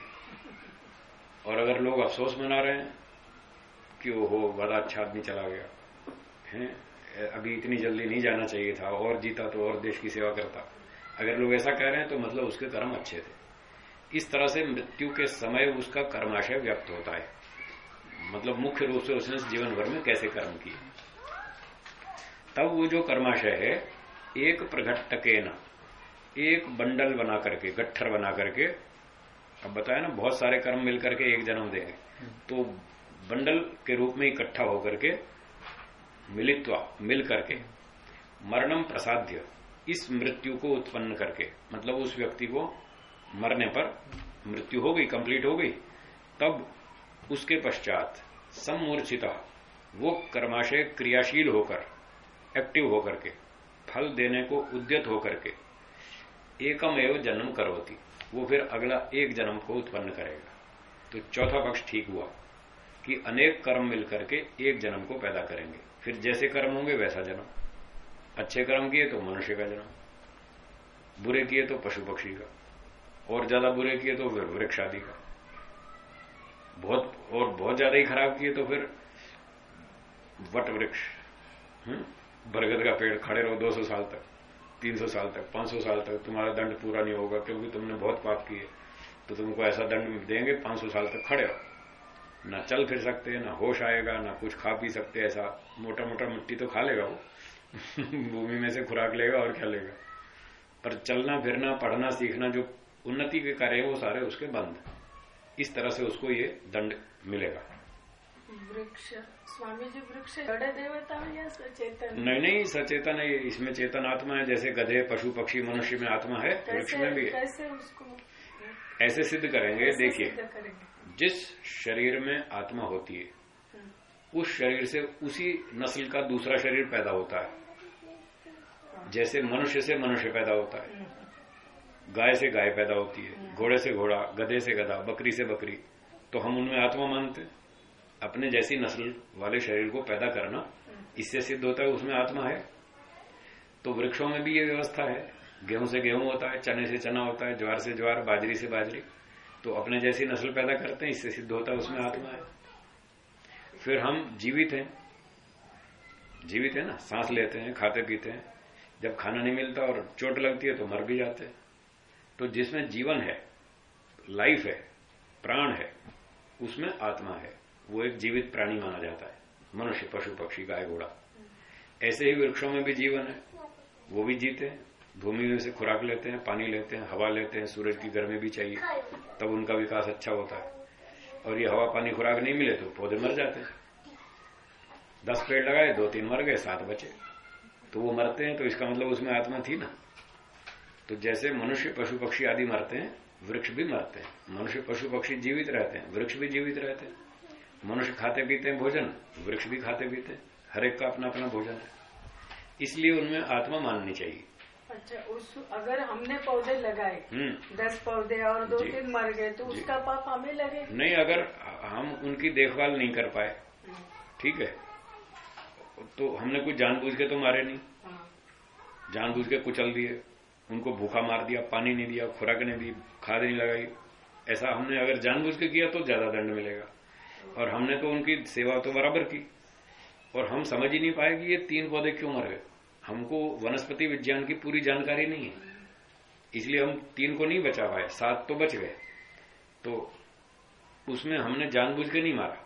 और अगर लोग अफसोस मना रहे हैं कि वो हो बड़ा अच्छा आदमी चला गया, है? अभी इतनी जल्दी नहीं जाना चाहिए था, और जीता तो और देश की सेवा करता। अगर लोग ऐसा कह रहे हैं तो मतलब उसके कर्म अच्छे थे। इस तरह से मृत्यु के समय उसका कर्माशय व्यक्त होता है। मतलब मुख्य रूप से उसने जीवन भर में कैसे कर्म किए? तब वो जो कर्माशय है, एक प्रघट्टके न एक बंडल बना करके, गट्ठर बना करके, अब बताया ना, बहुत सारे कर्म मिल करके एक जन्म देंगे तो बंडल के रूप में इकट्ठा होकर के मिलित्वा, मिल करके मरणम प्रसाध्य, इस मृत्यु को उत्पन्न करके मतलब उस व्यक्ति को मरने पर मृत्यु हो गई कंप्लीट हो गई, तब उसके पश्चात सम्मूर्छिता वो कर्माशय क्रियाशील होकर एक्टिव होकर के, फल देने को उद्यत होकर के एकम एवं जन्म करोती, वो फिर अगला एक जन्म को उत्पन्न करेगा। तो चौथा पक्ष ठीक हुआ कि अनेक कर्म मिलकर के एक जन्म को पैदा करेंगे। फिर जैसे कर्म होंगे वैसा जन्म। अच्छे कर्म किए तो मनुष्य का जन्म। बुरे किए तो पशु पक्षी का। और ज़्यादा बुरे किए तो फिर वृक्ष आदि का। बहुत, और बहुत ज़्यादा ही खराब किए तो फिर वट वृक्ष हम्म? बरगद का पेड़ खड़े रहो 200 साल तक 300 साल तक 500 साल तक। तुम्हारा दंड पूरा नहीं होगा क्योंकि तुमने बहुत पाप किए। तो तुमको ऐसा दंड देंगे 500 साल तक खड़े रहो। ना चल फिर सकते ना होश आएगा ना कुछ खा पी सकते ऐसा मोटा मोटा मिट्टी तो खा लेगा वो। [laughs] भूमि में से खुराक लेगा और क्या लेगा। पर चलना फिरना पढ़ना सीखना जो उन्नति के कार्य है वो सारे उसके बंद इस तरह से उसको ये दंड मिलेगा। वृक्ष स्वामी जी वृक्ष देवता हो या सचेतन? नहीं नहीं सचेतन है इसमें चेतन आत्मा है जैसे गधे पशु पक्षी मनुष्य में आत्मा है वृक्ष में भी है। कैसे उसको ऐसे सिद्ध करेंगे देखिए। जिस शरीर में आत्मा होती है, उस शरीर से उसी नस्ल का दूसरा शरीर पैदा होता है। जैसे मनुष्य से मनुष्य पैदा होता है। गाय से गाय पैदा होती है, घोड़े से घोड़ा, गधे से गधा, बकरी से बकरी। तो हम उनमें आत्मा मानते अपने जैसी नस्ल वाले शरीर को पैदा करना इससे सिद्ध होता है, उसमें आत्मा है। तो वृक्षों में भी ये व्यवस्था है। गेहूँ से गेहूँ होता है, चने से चना होता है, ज्वार से ज्वार, बाजरी से बाजरी। तो अपने जैसी नस्ल पैदा करते हैं, इससे सिद्ध होता है उसमें आत्मा है। फिर हम जीवित हैं। जीवित है ना? सांस लेते हैं, खाते पीते हैं। जब खाना नहीं मिलता और चोट लगती है तो मर भी जाते हैं। तो जिसमें जीवन है लाइफ है, प्राण है, उसमें आत्मा है। वो एक जीवित प्राणी माना जाता है। मनुष्य, पशु, पक्षी, गाय, घोड़ा। ऐसे ही वृक्षों में भी जीवन है। वो भी जीते हैं। भूमि में से खुराक लेते हैं, पानी लेते हैं, हवा लेते हैं, सूरज की गर्मी भी चाहिए, तब उनका विकास अच्छा होता है। और ये हवा, पानी, खुराक नहीं मिले तो पौधे मर जाते हैं। दस पेड़ लगाए, दो तीन मर गए, सात बचे। तो वो मरते हैं तो इसका मतलब उसमें आत्मा थी ना। तो जैसे मनुष्य, पशु, पक्षी आदि मरते हैं, वृक्ष भी मरते हैं। मनुष्य, पशु, पक्षी जीवित रहते हैं, वृक्ष भी जीवित रहते हैं। मनुष्य खाते पीते हैं भोजन, वृक्ष भी खाते पीते हैं। हर एक का अपना अपना भोजन है। इसलिए उनमें आत्मा माननी चाहिए। अच्छा उस अगर हमने पौधे लगाए हम्म। दस पौधे और दो। तीन मर गए तो उसका पाप हमें लगे। नहीं अगर हम उनकी देखभाल नहीं कर पाए ठीक है तो हमने कुछ जानबूझ के तो मारे नहीं। हाँ, जानबूझ के कुचल दिए उनको भूखा मार दिया पानी नहीं दिया खुराक नहीं दी खाद नहीं लगाई। ऐसा हमने अगर जानबूझ के किया तो ज़्यादा दंड मिलेगा। और हमने तो उनकी सेवा तो बराबर की। और हम समझ ही नहीं पाए कि ये तीन पौधे क्यों मर गए। हमको वनस्पति विज्ञान की पूरी जानकारी नहीं है। इसलिए हम तीन को नहीं बचा पाए, सात तो बच गए। तो उसमें हमने जानबूझ के नहीं मारा।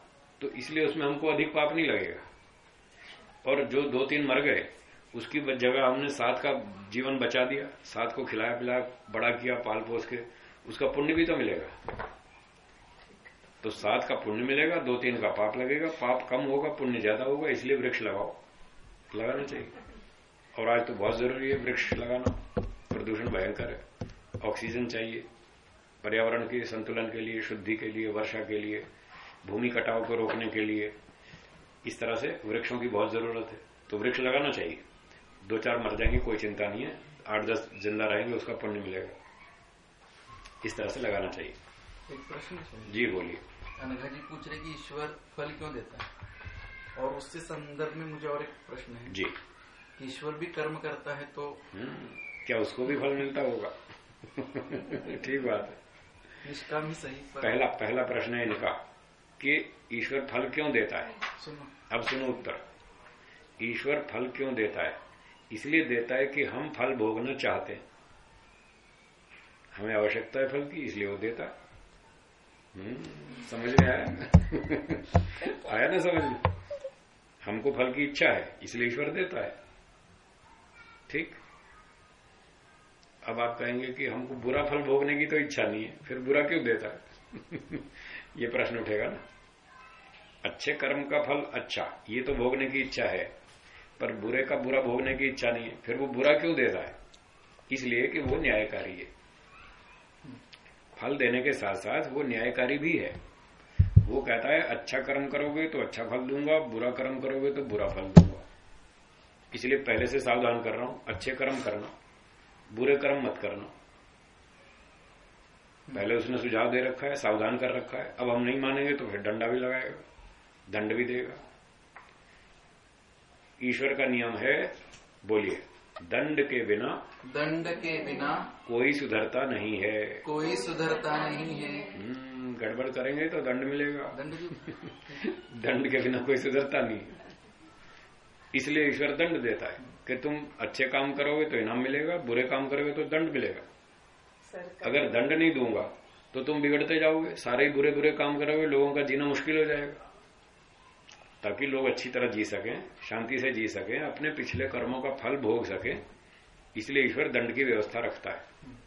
तो इसलिए उसमें हमको अधिक पाप नहीं लगेगा। और जो दो तीन मर गए, उसकी जगह हमने सात का जीवन बचा दिया। सात को खिलाया पिलाया, बड़ा किया पाल पोस के, उसका पुण्य भी तो मिलेगा। तो सात का पुण्य मिलेगा, दो तीन का पाप लगेगा। पाप कम होगा, पुण्य ज़्यादा होगा, इसलिए वृक्ष लगाओ। लगाना चाहिए। और आज तो बहुत ज़रूरी है वृक्ष लगाना। प्रदूषण भयंकर है। ऑक्सीजन चाहिए। पर्यावरण के संतुलन के लिए शुद्धि के लिए वर्षा के लिए भूमि कटाव को रोकने के लिए इस तरह से वृक्षों की बहुत ज़रूरत है। तो वृक्ष लगाना चाहिए। दो चार मर जाएँगे कोई चिंता नहीं है। आठ दस ज़िंदा रहेंगे उसका पुण्य मिलेगा। इस तरह से लगाना चाहिए। एक प्रश्न जी बोलिए। अनघा जी पूछ रहे कि ईश्वर फल क्यों देता है? और उससे संदर्भ में मुझे और एक प्रश्न है। जी। ईश्वर भी कर्म करता है तो हम्म, क्या उसको भी फल मिलता होगा? [laughs] ठीक बात है। निष्काम ही सही पर। पहला पहला प्रश्न है इनका कि ईश्वर फल क्यों देता है? सुनो। अब सुनो उत्तर। ईश्वर फल क्यों देता है? इसलिए देता है कि हम फल भोगना चाहते हैं। हमें आवश्यकता है फल की इसलिए वो देता है। हम्म, समझ में आया? [laughs] आया ना समझ में? हमको फल की इच्छा है इसलिए ईश्वर देता है। ठीक? अब आप कहेंगे कि हमको बुरा फल भोगने की तो इच्छा नहीं है, फिर बुरा क्यों देता? है [laughs] ये प्रश्न उठेगा ना। अच्छे कर्म का फल अच्छा ये तो भोगने की इच्छा है, पर बुरे का बुरा भोगने की इच्छा नहीं है, फिर वो बुरा क्यों दे रहा है? इसलिए कि वो न्यायकारी है। फल देने के साथ साथ वो न्यायकारी भी है। वो कहता है अच्छा कर्म करोगे तो अच्छा फल दूँगा, बुरा कर्म करोगे तो बुरा फल दूँगा। इसलिए पहले से सावधान कर रहा हूँ अच्छे कर्म करना बुरे कर्म मत करना। पहले उसने सुझाव दे रखा है सावधान कर रखा है। अब हम नहीं मानेंगे तो फिर डंडा भी लगाएगा दंड भी देगा। ईश्वर का नियम है बोलिए दंड के बिना दंड के बिना कोई सुधरता नहीं है। कोई सुधरता नहीं है। हम्म, गड़बड़ करेंगे तो दंड मिलेगा। दंड [laughs] दंड के बिना कोई सुधरता नहीं इसलिए ईश्वर दंड देता है कि तुम अच्छे काम करोगे तो इनाम मिलेगा बुरे काम करोगे तो दंड मिलेगा। अगर दंड नहीं दूँगा तो तुम बिगड़ते जाओगे सारे ही बुरे बुरे काम करोगे लोगों का जीना मुश्किल हो जाएगा। ताकि लोग अच्छी तरह जी सकें शांति से जी सकें अपने पिछले कर्मों का फल भोग सकें इसलिए ईश्वर दंड की व्यवस्था रखता है।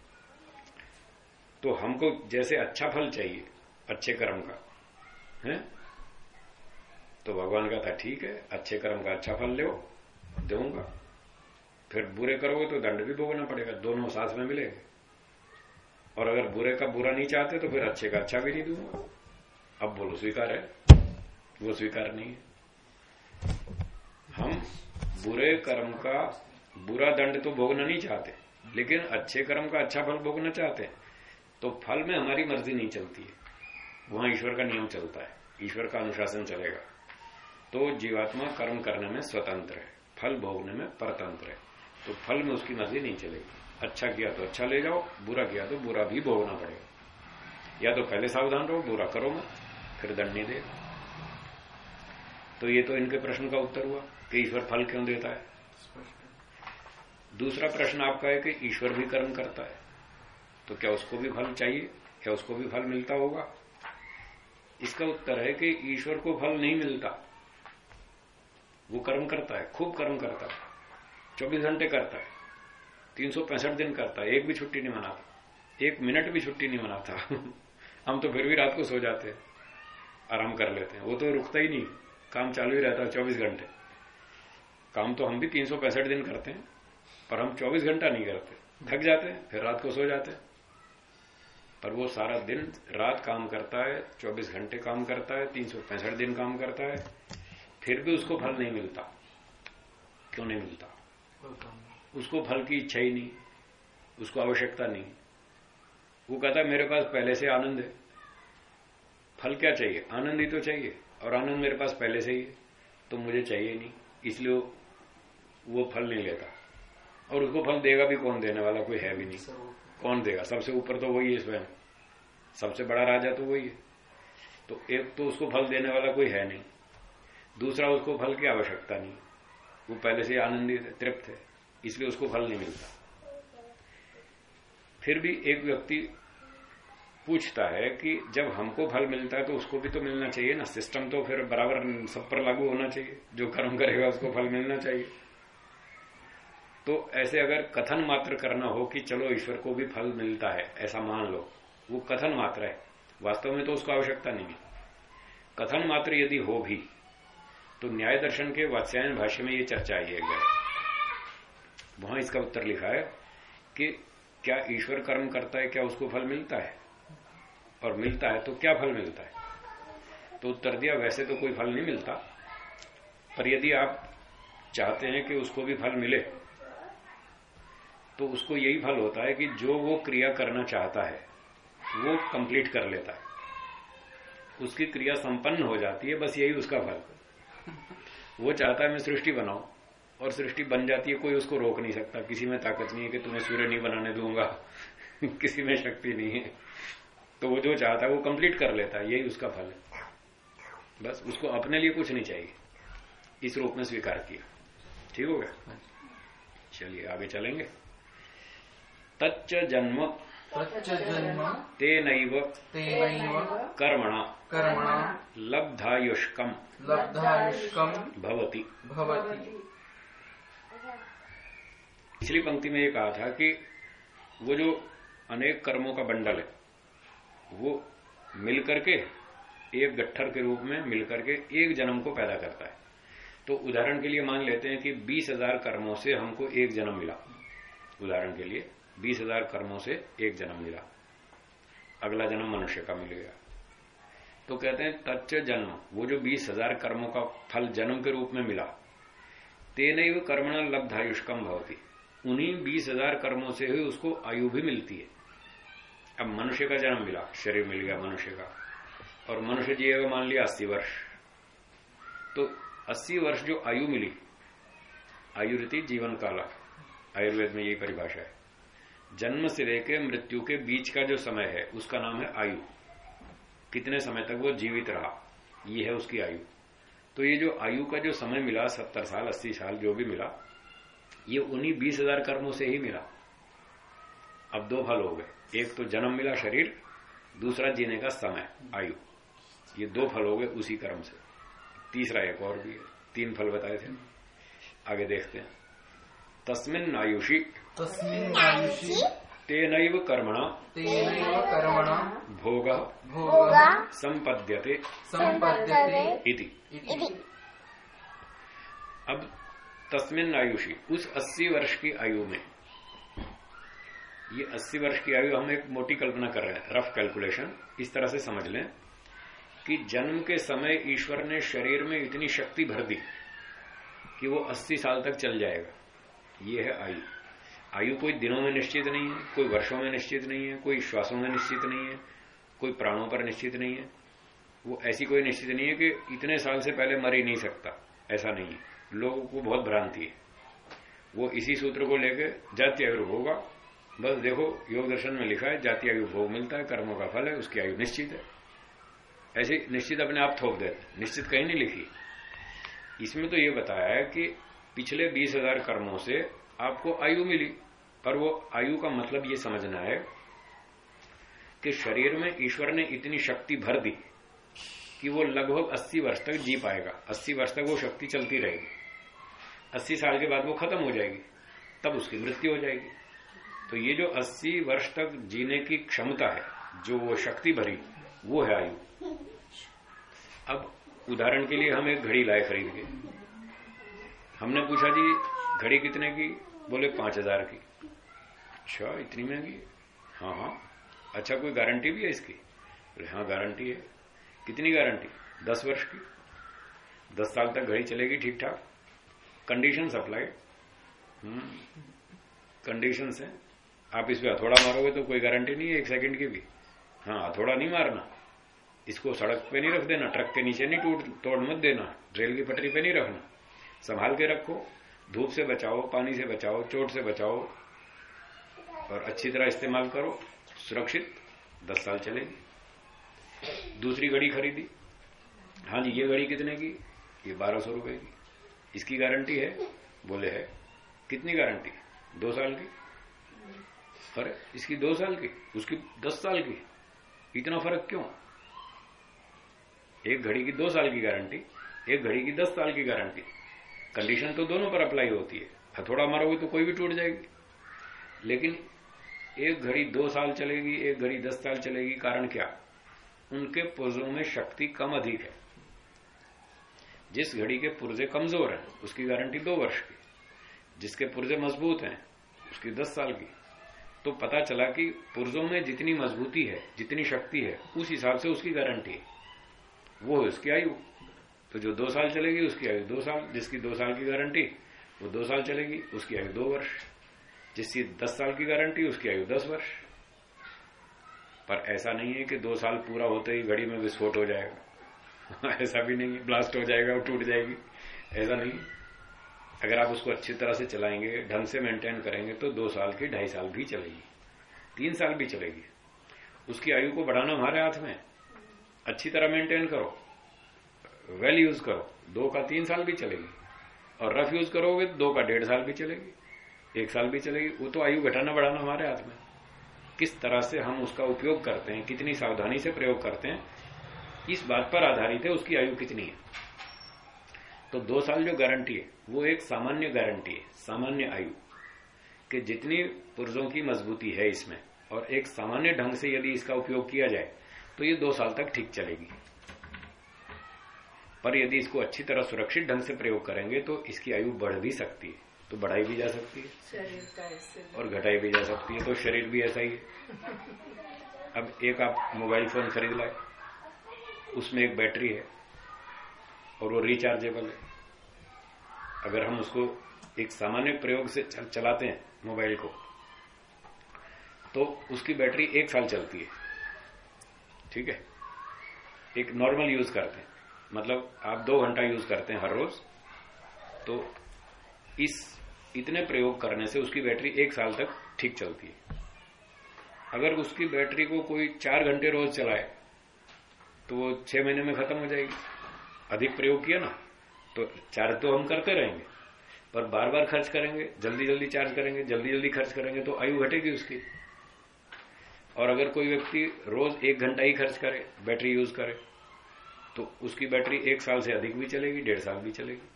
तो हमको जैसे अच्छा फल चाहिए अच्छे कर्म का है? तो भगवान का था ठीक है, अच्छे कर्म का अच्छा फल लो, दूँगा। फिर बुरे करोगे तो दंड भी भोगना पड़ेगा, दोनों साथ में मिलेंगे। और अगर बुरे का बुरा नहीं चाहते तो फिर अच्छे का अच्छा भी नहीं दूँगा। अब बोलो, स्वीकार है? वो स्वीकार नहीं है। हम बुरे कर्म का बुरा दंड तो भोगना नहीं चाहते, लेकिन अच्छे कर्म का अच्छा फल भोगना चाहते हैं। तो फल में हमारी मर्ज़ी नहीं चलती है। वहाँ ईश्वर का नियम चलता है। ईश्वर का अनुशासन चलेगा। तो जीवात्मा कर्म करने में स्वतंत्र है, फल भोगने में परतंत्र है। तो फल में उसकी मर्ज़ी नहीं चलेगी। अच्छा किया तो अच्छा ले जाओ, बुरा किया तो बुरा भी भोगना पड़ेगा। या तो पहले सावधान रहो, बुरा करो मत, फिर दंड नहीं देगा तो ये तो इनके प्रश्न का उत्तर हुआ कि ईश्वर फल क्यों देता है? दूसरा प्रश्न आपका है कि ईश्वर भी कर्म करता है। तो क्या उसको भी फल चाहिए? क्या उसको भी फल मिलता होगा? इसका उत्तर है कि ईश्वर को फल नहीं मिलता। वो कर्म करता है, खूब कर्म करता है, चौबीस घंटे करता है, तीन सौ पैंसठ दिन करता है, एक भी छुट्टी नहीं मनाता, एक मिनट भी छुट्टी नहीं मनाता। [laughs] हम तो फिर भी रात को सो जाते हैं, आराम कर लेते हैं। वो तो रुकता ही नहीं, काम चालू ही रहता है चौबीस घंटे। काम तो हम भी तीन सौ पैंसठ दिन करते हैं, पर हम चौबीस घंटा नहीं करते। थक जाते हैं, फिर रात को सो जाते हैं। पर वो सारा दिन रात काम करता है, चौबीस घंटे काम करता है, तीन सौ पैंसठ दिन काम करता है फिर भी उसको फल नहीं मिलता। क्यों नहीं मिलता। उसको फल की इच्छा ही नहीं, उसको आवश्यकता नहीं। वो कहता मेरे पास पहले से आनंद है। फल क्या चाहिए? आनंद ही तो चाहिए, और आनंद मेरे पास पहले से ही है तो मुझे चाहिए नहीं। इसलिए वो फल नहीं लेता। और उसको फल देगा भी कौन? देने वाला कोई है भी नहीं। कौन देगा? सबसे ऊपर तो वही है स्वयं। सबसे बड़ा राजा तो वही है। तो एक तो उसको फल देने वाला कोई है नहीं। दूसरा उसको फल की आवश्यकता नहीं। वो पहले से आनंदित है तृप्त है, इसलिए उसको फल नहीं मिलता। फिर भी एक व्यक्ति पूछता है कि जब हमको फल मिलता है तो उसको भी तो मिलना चाहिए ना। सिस्टम तो फिर बराबर सब पर लागू होना चाहिए। जो कर्म करेगा उसको फल मिलना चाहिए। तो ऐसे अगर कथन मात्र करना हो कि चलो ईश्वर को भी फल मिलता है, ऐसा मान लो, वो कथन मात्र है। वास्तव में तो उसको आवश्यकता नहीं है। कथन मात्र यदि हो भी तो न्याय दर्शन के वात्स्यायन भाष्य में ये चर्चा आई है वहाँ इसका उत्तर लिखा है कि क्या ईश्वर कर्म करता है, क्या उसको फल मिलता है? और मिलता है तो क्या फल मिलता है? तो उत्तर दिया, वैसे तो कोई फल नहीं मिलता, पर यदि आप चाहते हैं कि उसको भी फल मिले तो उसको यही फल होता है कि जो वो क्रिया करना चाहता है, वो कंप्लीट कर लेता है। उसकी क्रिया संपन्न हो जाती है, बस यही उसका फल। वो चाहता है मैं सृष्टि बनाऊँ और सृष्टि बन जाती है कोई उसको रोक नहीं सकता। किसी में ताकत नहीं है कि तुम्हें सूर्य नहीं बनाने दूँगा। [laughs] किसी में शक्ति नहीं है। तो वो जो चाहता है वो कंप्लीट कर लेता है। यही उसका फल है। बस उसको अपने लिए कुछ नहीं चाहिए। इस रूप में स्वीकार किया। ठीक हो गया? चलिए आगे चलेंगे। तच्च जन्म तच्च जन्म तेनैव तेनैव कर्मणा कर्मणा लब्धायुष्कम। लब्धायुष्कम भवति। भवति। पिछली पंक्ति में ये कहा था कि वो जो अनेक कर्मों का बंडल है वो मिल करके एक गट्ठर के रूप में मिलकर के एक जन्म को पैदा करता है। तो उदाहरण के लिए मान लेते हैं कि बीस हज़ार कर्मों से हमको एक जन्म मिला। उदाहरण के लिए बीस हज़ार कर्मों से एक जन्म मिला। अगला जन्म मनुष्य का मिल गया तो कहते हैं तच्च जन्म। वो जो बीस हज़ार कर्मों का फल जन्म के रूप में मिला तेन कर्मण लब्धायुष्कम भवती। उन्हीं बीस हज़ार कर्मों से ही उसको आयु भी मिलती है। अब मनुष्य का जन्म मिला, शरीर मिल गया मनुष्य का। और मनुष्य जिएगा मान लिया अस्सी वर्ष। तो अस्सी वर्ष जो आयु मिली आयु रीति जीवन काला आयुर्वेद में यही परिभाषा है। जन्म से लेकर मृत्यु के बीच का जो समय है, उसका नाम है आयु। कितने समय तक वो जीवित रहा? ये है उसकी आयु। तो ये जो आयु का जो समय मिला, सत्तर साल, अस्सी साल, जो भी मिला, ये उन्हीं बीस हज़ार कर्मों से ही मिला। अब दो फल हो गए। एक तो जन्म मिला शरीर, दूसरा जीने का समय, आयु। ये दो फल हो गए उसी कर्म से। तीसरा एक और भी तीन फल बताए थे। आगे देखते हैं। तस्मिन आयुषी। तस्मिन् आयुषि। तेनैव कर्मणा कर्मणा भोग भोगा संपद्यते अब तस्मिन आयुषी उस 80 वर्ष की आयु में ये 80 वर्ष की आयु हम एक मोटी कल्पना कर रहे हैं रफ कैलकुलेशन इस तरह से समझ लें कि जन्म के समय ईश्वर ने शरीर में इतनी शक्ति भर दी कि वो 80 साल तक चल जाएगा। ये है आयु। आयु कोई दिनों में निश्चित नहीं है, कोई वर्षों में निश्चित नहीं है, कोई श्वासों में निश्चित नहीं है, कोई प्राणों पर निश्चित नहीं है। वो ऐसी कोई निश्चित नहीं है कि इतने साल से पहले मर ही नहीं सकता। ऐसा नहीं है। लोगों को बहुत भ्रांति है। वो इसी सूत्र को लेकर जाति आयु होगा। बस देखो, योग दर्शन में लिखा है, जाति आयु भोग मिलता है, कर्मों का फल है, उसकी आयु निश्चित है। ऐसे निश्चित अपने आप थोप देते निश्चित कहीं नहीं लिखी। इसमें तो ये बताया है कि पिछले बीस हज़ार कर्मों से आपको आयु मिली, पर वो आयु का मतलब ये समझना है कि शरीर में ईश्वर ने इतनी शक्ति भर दी कि वो लगभग 80 वर्ष तक जी पाएगा। 80 वर्ष तक वो शक्ति चलती रहेगी। 80 साल के बाद वो खत्म हो जाएगी, तब उसकी मृत्यु हो जाएगी। तो ये जो 80 वर्ष तक जीने की क्षमता है, जो वो शक्ति भरी, वो है आयु। अब उदाहरण के लिए हम एक घड़ी लाए खरीद के। हमने पूछा जी, घड़ी कितने की? बोले, पाँच हज़ार की। अच्छा इतनी महँगी? हाँ हाँ। अच्छा कोई गारंटी भी है इसकी? बोले हाँ गारंटी है। कितनी गारंटी? दस वर्ष की। दस साल तक घड़ी चलेगी ठीक ठाक कंडीशन अप्लाइड कंडीशन है। आप इस पे हथौड़ा मारोगे तो कोई गारंटी नहीं है एक सेकंड की भी। हाँ हथौड़ा नहीं मारना। इसको सड़क पे नहीं रख देना, ट्रक के नीचे नहीं टूट, तोड़ मत देना। रेल की पटरी पे नहीं रखना। संभाल के रखो। धूप से बचाओ, पानी से बचाओ, चोट से बचाओ और अच्छी तरह इस्तेमाल करो, सुरक्षित, दस साल चलेगी। दूसरी घड़ी खरीदी। हाँ जी, ये घड़ी कितने की? ये बारह सौ रुपए की। इसकी गारंटी है? बोले, है। कितनी गारंटी? दो साल की? अरे इसकी दो साल की? उसकी दस साल की? इतना फ़र्क क्यों? एक घड़ी की दो साल की गारंटी, एक घड़ी की दस साल की गारंटी। कंडीशन तो दोनों पर अप्लाई होती है। हथौड़ा मारोगे तो कोई भी टूट जाएगी। लेकिन एक घड़ी दो साल चलेगी, एक घड़ी दस साल चलेगी, कारण क्या? उनके पुर्जों में शक्ति कम अधिक है। जिस घड़ी के पुर्जे कमज़ोर हैं, उसकी गारंटी दो वर्ष की। जिसके पुर्जे मज़बूत हैं, उसकी दस साल की। तो पता चला कि पुर्जों में जितनी मजबूती है, जितनी शक्ति है, उस हिसाब से उसकी गारंटी है। वो है उसकी आयु। तो जो दो साल चलेगी, उसकी आयु दो साल, जिसकी दो साल की गारंटी, वो दो साल चलेगी, उसकी आयु दो वर्ष। जिसकी दस साल की गारंटी, उसकी आयु दस वर्ष। पर ऐसा नहीं है कि दो साल पूरा होते ही घड़ी में विस्फोट हो जाएगा। [laughs] ऐसा भी नहीं, ब्लास्ट हो जाएगा और टूट जाएगी। ऐसा नहीं। अगर आप उसको अच्छी तरह से चलाएँगे, ढंग से मेंटेन करेंगे तो दो साल की, ढाई साल भी चलेगी। तीन साल भी चलेगी। उसकी आयु को बढ़ाना हमारे हाथ में। अच्छी तरह मेंटेन करो। वेल यूज़ करो। दो का तीन साल भी चलेगी। और रफ यूज़ करोगे तो दो का डेढ़ साल भी चलेगी, एक साल भी चलेगी। वो तो आयु घटाना बढ़ाना हमारे हाथ में। किस तरह से हम उसका उपयोग करते हैं, कितनी सावधानी से प्रयोग करते हैं, इस बात पर आधारित है उसकी आयु कितनी है। तो दो साल जो गारंटी है, वो एक सामान्य गारंटी है, सामान्य आयु, कि जितनी पुर्जों की मजबूती है इसमें, और एक सामान्य ढंग से यदि इसका उपयोग किया जाए तो ये दो साल तक ठीक चलेगी। पर यदि इसको अच्छी तरह सुरक्षित ढंग से प्रयोग करेंगे तो इसकी आयु बढ़ भी सकती है तो बढ़ाई भी जा सकती है। शरीर का ऐसे और घटाई भी जा सकती है तो शरीर भी ऐसा ही है। अब एक आप मोबाइल फ़ोन खरीद लाए उसमें एक बैटरी है और वो रिचार्जेबल है। अगर हम उसको एक सामान्य प्रयोग से चलाते हैं मोबाइल को तो उसकी बैटरी एक साल चलती है। ठीक है? एक नॉर्मल यूज़ करते हैं। मतलब आप दो घंटा यूज़ करते हैं हर रोज तो इस, इतने प्रयोग करने से उसकी बैटरी एक साल तक ठीक चलती है। अगर उसकी बैटरी को कोई चार घंटे रोज चलाए तो वो छह महीने में खत्म हो जाएगी। अधिक प्रयोग किया ना तो चार्ज तो हम करते रहेंगे, पर बार बार खर्च करेंगे जल्दी जल्दी चार्ज करेंगे जल्दी जल्दी खर्च करेंगे तो आयु घटेगी उसकी। और अगर कोई व्यक्ति रोज एक घंटा ही खर्च करे, बैटरी यूज़ करे तो उसकी बैटरी एक साल से अधिक भी चलेगी, डेढ़ साल भी चलेगी।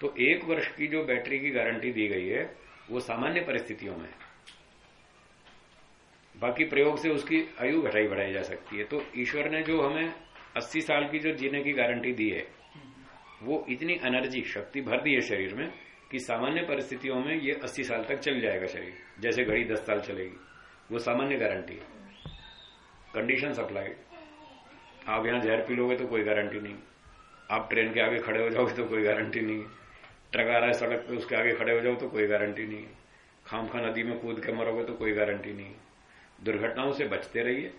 तो एक वर्ष की जो बैटरी की गारंटी दी गई है, वो सामान्य परिस्थितियों में बाकी प्रयोग से उसकी आयु घटाई बढ़ाई जा सकती है। तो ईश्वर ने जो हमें 80 साल की जो जीने की गारंटी दी है, वो इतनी एनर्जी, शक्ति भर दी है शरीर में, कि सामान्य परिस्थितियों में ये 80 साल तक चल जाएगा शरीर। जैसे घड़ी 10 साल चलेगी, वो सामान्य गारंटी है। कंडीशन सप्लाई आप यहाँ जहर पी लोगे तो कोई गारंटी नहीं। आप ट्रेन के आगे खड़े हो जाओगे तो कोई गारंटी नहीं। ट्रक आ रहा है सड़क पे, उसके आगे खड़े हो जाओ तो कोई गारंटी नहीं। खाम खा नदी में कूद के मरोगे तो कोई गारंटी नहीं। दुर्घटनाओं से बचते रहिए,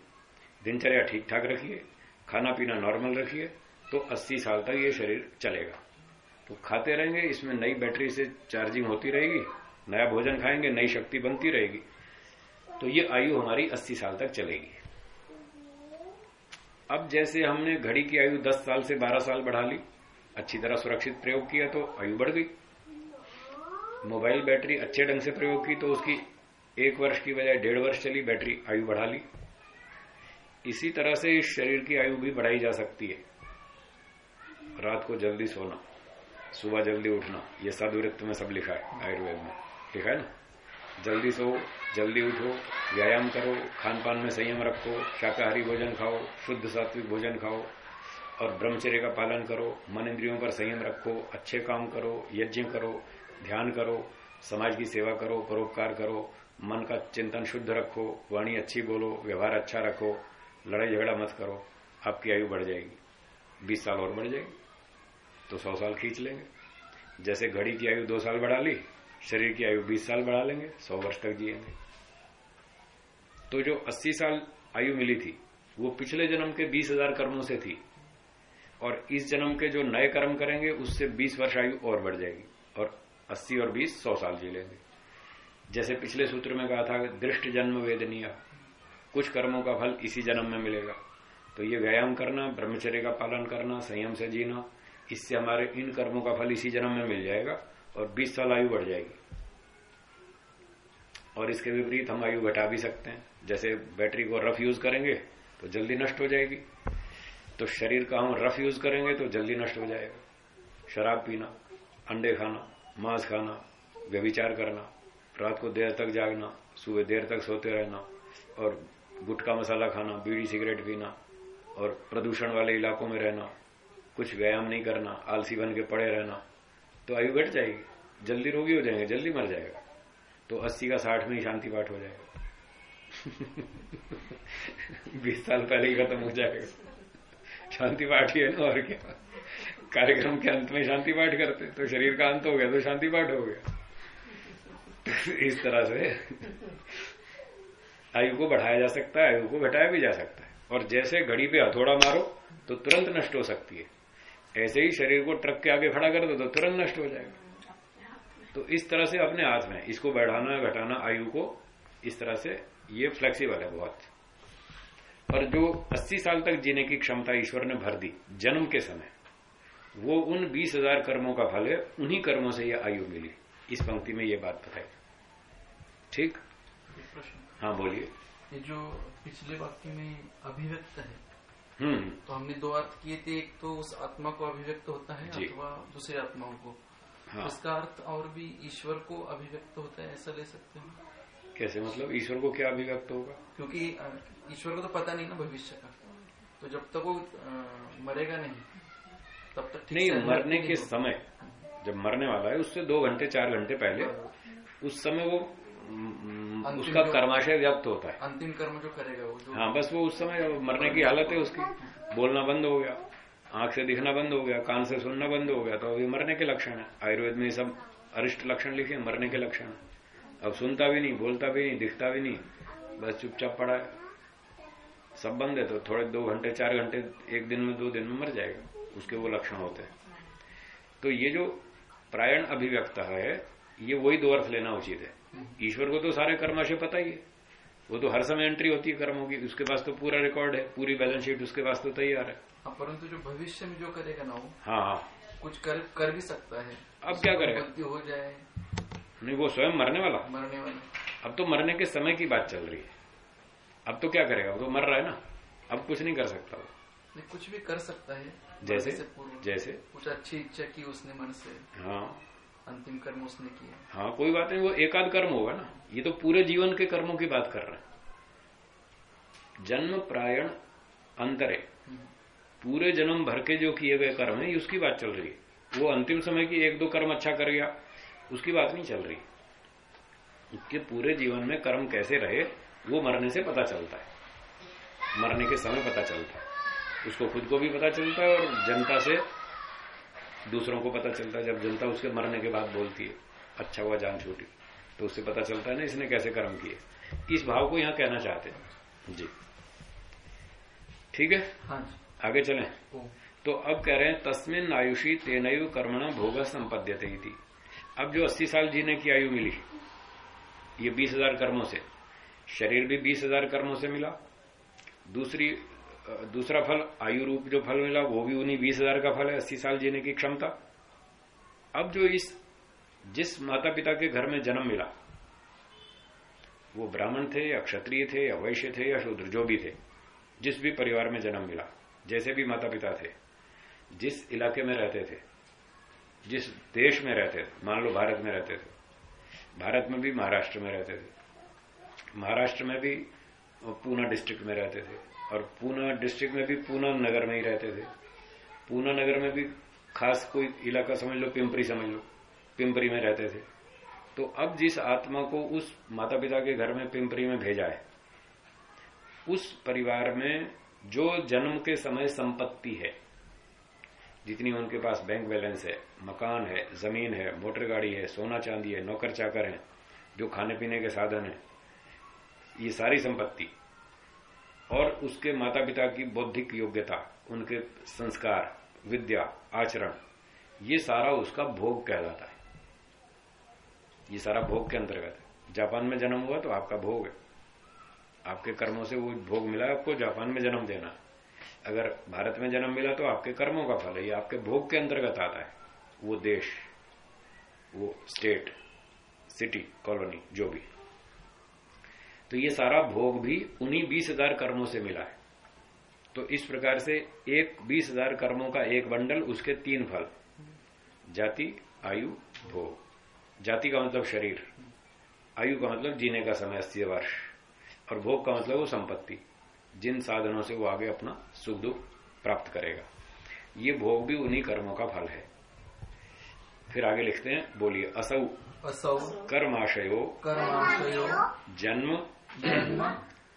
दिनचर्या ठीक ठाक रखिए खाना पीना नॉर्मल रखिए तो 80 साल तक ये शरीर चलेगा। तो खाते रहेंगे, इसमें नई बैटरी से चार्जिंग होती रहेगी, नया भोजन खाएँगे, नई शक्ति बनती रहेगी। तो ये आयु हमारी 80 साल तक चलेगी। अब जैसे हमने घड़ी की आयु 10 साल से 12 साल बढ़ा ली, अच्छी तरह सुरक्षित प्रयोग किया तो आयु बढ़ गई। मोबाइल बैटरी अच्छे ढंग से प्रयोग की तो उसकी एक वर्ष की बजाय डेढ़ वर्ष चली, बैटरी आयु बढ़ा ली। इसी तरह से इस शरीर की आयु भी बढ़ाई जा सकती है। रात को जल्दी सोना, सुबह जल्दी उठना, ये सदवृत्त में सब लिखा है, आयुर्वेद में। लिखा है ना? जल्दी सो, जल्दी उठो, व्यायाम करो खान पान में संयम रखो, शाकाहारी भोजन खाओ, शुद्ध सात्विक भोजन खाओ, और ब्रह्मचर्य का पालन करो, मन इंद्रियों पर संयम रखो, अच्छे काम करो, यज्ञ करो, ध्यान करो, समाज की सेवा करो, परोपकार करो, मन का चिंतन शुद्ध रखो, वाणी अच्छी बोलो, व्यवहार अच्छा रखो, लड़ाई झगड़ा मत करो, आपकी आयु बढ़ जाएगी। बीस साल और बढ़ जाएगी तो सौ साल खींच लेंगे। जैसे घड़ी की आयु दो साल बढ़ा ली शरीर की आयु बीस साल बढ़ा लेंगे, सौ वर्ष तक जिएँगे। तो जो अस्सी साल आयु मिली थी, वो पिछले जन्म के बीस हज़ार कर्मों से थी। और इस जन्म के जो नए कर्म करेंगे, उससे बीस वर्ष आयु और बढ़ जाएगी और अस्सी और बीस सौ साल जी लेंगे। जैसे पिछले सूत्र में कहा था, दृष्ट जन्म वेदनीय, कुछ कर्मों का फल इसी जन्म में मिलेगा। तो ये व्यायाम करना, ब्रह्मचर्य का पालन करना, संयम से जीना, इससे हमारे इन कर्मों का फल इसी जन्म में मिल जाएगा। और 20 साल आयु बढ़ जाएगी। और इसके विपरीत हम आयु घटा भी सकते हैं। जैसे बैटरी को रफ यूज़ करेंगे तो जल्दी नष्ट हो जाएगी। तो शरीर का हम रफ यूज़ करेंगे तो जल्दी नष्ट हो जाएगा। शराब पीना, अंडे खाना, मांस खाना व्यविचार करना, रात को देर तक जागना, सुबह देर तक सोते रहना, और गुटखा मसाला खाना, बीड़ी सिगरेट पीना, और प्रदूषण वाले इलाकों में रहना, कुछ व्यायाम नहीं करना, आलसी बन के पड़े रहना तो आयु घट जाएगी। जल्दी रोगी हो जाएँगे, जल्दी मर जाएगा। तो अस्सी का साठ में ही शांति पाठ हो जाएगा। [laughs] बीस साल पहले ही खत्म हो जाएगा। शांति पाठ ही है ना, और क्या? कार्यक्रम के अंत में शांति पाठ करते। तो शरीर का अंत हो गया तो शांति पाठ हो गया। इस तरह से आयु को बढ़ाया जा सकता है, आयु को घटाया भी जा सकता है। और जैसे घड़ी पे हथौड़ा मारो तो तुरंत नष्ट हो सकती है। ऐसे ही शरीर को ट्रक के आगे खड़ा कर दो तो तुरंत नष्ट हो जाएगा। तो इस तरह से अपने हाथ में इसको बढ़ाना घटाना आयु को इस तरह से ये फ्लेक्सिबल है बहुत। पर जो 80 साल तक जीने की क्षमता ईश्वर ने भर दी जन्म के समय वो उन बीस हज़ार कर्मों का फल है उन्हीं कर्मों से यह आयु मिली। इस पंक्ति में ये बात बताई। ठीक? हाँ बोलिए। जो पिछले वाक्य में अभिव्यक्त है तो हमने दो अर्थ किए थे एक तो उस आत्मा को अभिव्यक्त होता है। अथवा दूसरे आत्माओं को। हाँ। इसका अर्थ और भी ईश्वर को अभिव्यक्त होता है ऐसा ले सकते हैं। कैसे? मतलब ईश्वर को क्या अभिव्यक्त होगा? क्योंकि ईश्वर को तो पता नहीं ना भविष्य का। तो जब तक वो मरेगा नहीं तब तक नहीं मरने के समय जब मरने वाला है उससे दो घंटे चार घंटे पहले उस समय वो हम्म, उसका कर्माशय व्यक्त होता है। अंतिम कर्म जो करेगा वो जो हाँ बस वो उस समय मरने की हालत है उसकी। बोलना बंद हो गया आँख से दिखना बंद हो गया कान से सुनना बंद हो गया तो ये मरने के लक्षण है। आयुर्वेद में सब अरिष्ट लक्षण लिखे मरने के लक्षण। अब सुनता भी नहीं बोलता भी नहीं दिखता भी नहीं बस चुपचाप पड़ा है। सब बंद है तो थोड़े दो घंटे चार घंटे एक दिन में दो दिन में मर जाएगा। उसके वो लक्षण होते हैं। तो ये जो प्रायण अभिव्यक्त है ये वही दो अर्थ लेना उचित है। ईश्वर को तो सारे कर्माशय पता ही है। वो तो हर समय एंट्री होती है कर्मों की उसके पास तो पूरा रिकॉर्ड है पूरी बैलेंस शीट उसके पास तो तैयार है। हाँ, परंतु जो भविष्य में जो करेगा ना वो हाँ हाँ। कुछ कर कर भी सकता है। अब क्या करेगा? मृत्यु हो जाए। नहीं वो स्वयं मरने वाला। मरने वाला। अब तो मरने के समय की बात चल रही है। अब तो क्या करेगा? वो तो मर रहा है ना। अब कुछ नहीं कर सकता वो। नहीं, कुछ भी कर सकता है। जैसे जैसे। कुछ अच्छी इच्छा की उसने मन से। हाँ। अंतिम कर्म उसने किया हाँ कोई बात नहीं वो एकाध कर्म होगा ना। ये तो पूरे जीवन के कर्मों की बात कर रहे हैं। जन्म प्रायण अंतरे। हम्म, पूरे जन्म भर के जो किए गए कर्म है उसकी बात चल रही है। वो अंतिम समय की एक दो कर्म अच्छा कर गया उसकी बात नहीं चल रही। उसके पूरे जीवन में कर्म कैसे रहे वो मरने से पता चलता है। मरने के समय पता चलता है। उसको खुद को भी पता चलता है और जनता से दूसरों को पता चलता है जब जनता उसके मरने के बाद बोलती है अच्छा हुआ जान छूटी। तो उससे पता चलता है ना इसने कैसे कर्म किए। इस भाव को यहाँ कहना चाहते हैं। जी। ठीक है? हाँ आगे चले। तो अब कह रहे हैं तस्मिन आयुषी तेनयु कर्मण भोग संपद्यते थी अब जो 80 साल जीने की आयु मिली ये बीस हज़ार कर्मों से। शरीर भी बीस हज़ार कर्मों से मिला। दूसरी दूसरा फल, आयु रूप जो फल मिला, वो भी उन्हीं बीस हज़ार का फल है, अस्सी साल जीने की क्षमता। अब जो इस, जिस माता पिता के घर में जन्म मिला, वो ब्राह्मण थे, या क्षत्रिय थे, या वैश्य थे, या शूद्र, जो भी थे, जिस भी परिवार में जन्म मिला, जैसे भी माता पिता थे, जिस इलाके में रहते थे, जिस देश में रहते थे, मान लो भारत में रहते थे, भारत में भी महाराष्ट्र में रहते थे, महाराष्ट्र में भी पूना डिस्ट्रिक्ट में रहते थे और पूना डिस्ट्रिक्ट में भी पूना नगर में ही रहते थे। पूना नगर में भी खास कोई इलाका समझ लो, पिंपरी समझ लो, पिंपरी में रहते थे। तो अब जिस आत्मा को उस माता पिता के घर में पिंपरी में भेजा है, उस परिवार में जो जन्म के समय संपत्ति है, जितनी उनके पास बैंक बैलेंस है, मकान है, ज़मीन है, मोटर गाड़ी है, सोना चांदी है, नौकर चाकर है, जो खाने पीने के साधन है, ये सारी संपत्ति और उसके माता पिता की बौद्धिक योग्यता, उनके संस्कार, विद्या, आचरण, ये सारा उसका भोग कहलाता है। ये सारा भोग के अंतर्गत है। जापान में जन्म हुआ तो आपका भोग है। आपके कर्मों से वो भोग मिला आपको जापान में जन्म देना अगर भारत में जन्म मिला तो आपके कर्मों का फल है। ये आपके भोग के अंतर्गत आता है। वो देश, वो स्टेट, सिटी, कॉलोनी, जो भी। तो ये सारा भोग भी उन्हीं बीस हज़ार कर्मों से मिला है। तो इस प्रकार से एक बीस हज़ार कर्मों का एक बंडल उसके तीन फल। जाति आयु भोग। जाति का मतलब शरीर। आयु का मतलब जीने का समय अस्सी वर्ष। और भोग का मतलब वो संपत्ति। जिन साधनों से वो आगे अपना सुख दुख प्राप्त करेगा। ये भोग भी उन्हीं कर्मों का फल है। फिर आगे लिखते हैं बोलिए असौ। असौ। कर्माशयो। कर्माशयो। जन्म जन्म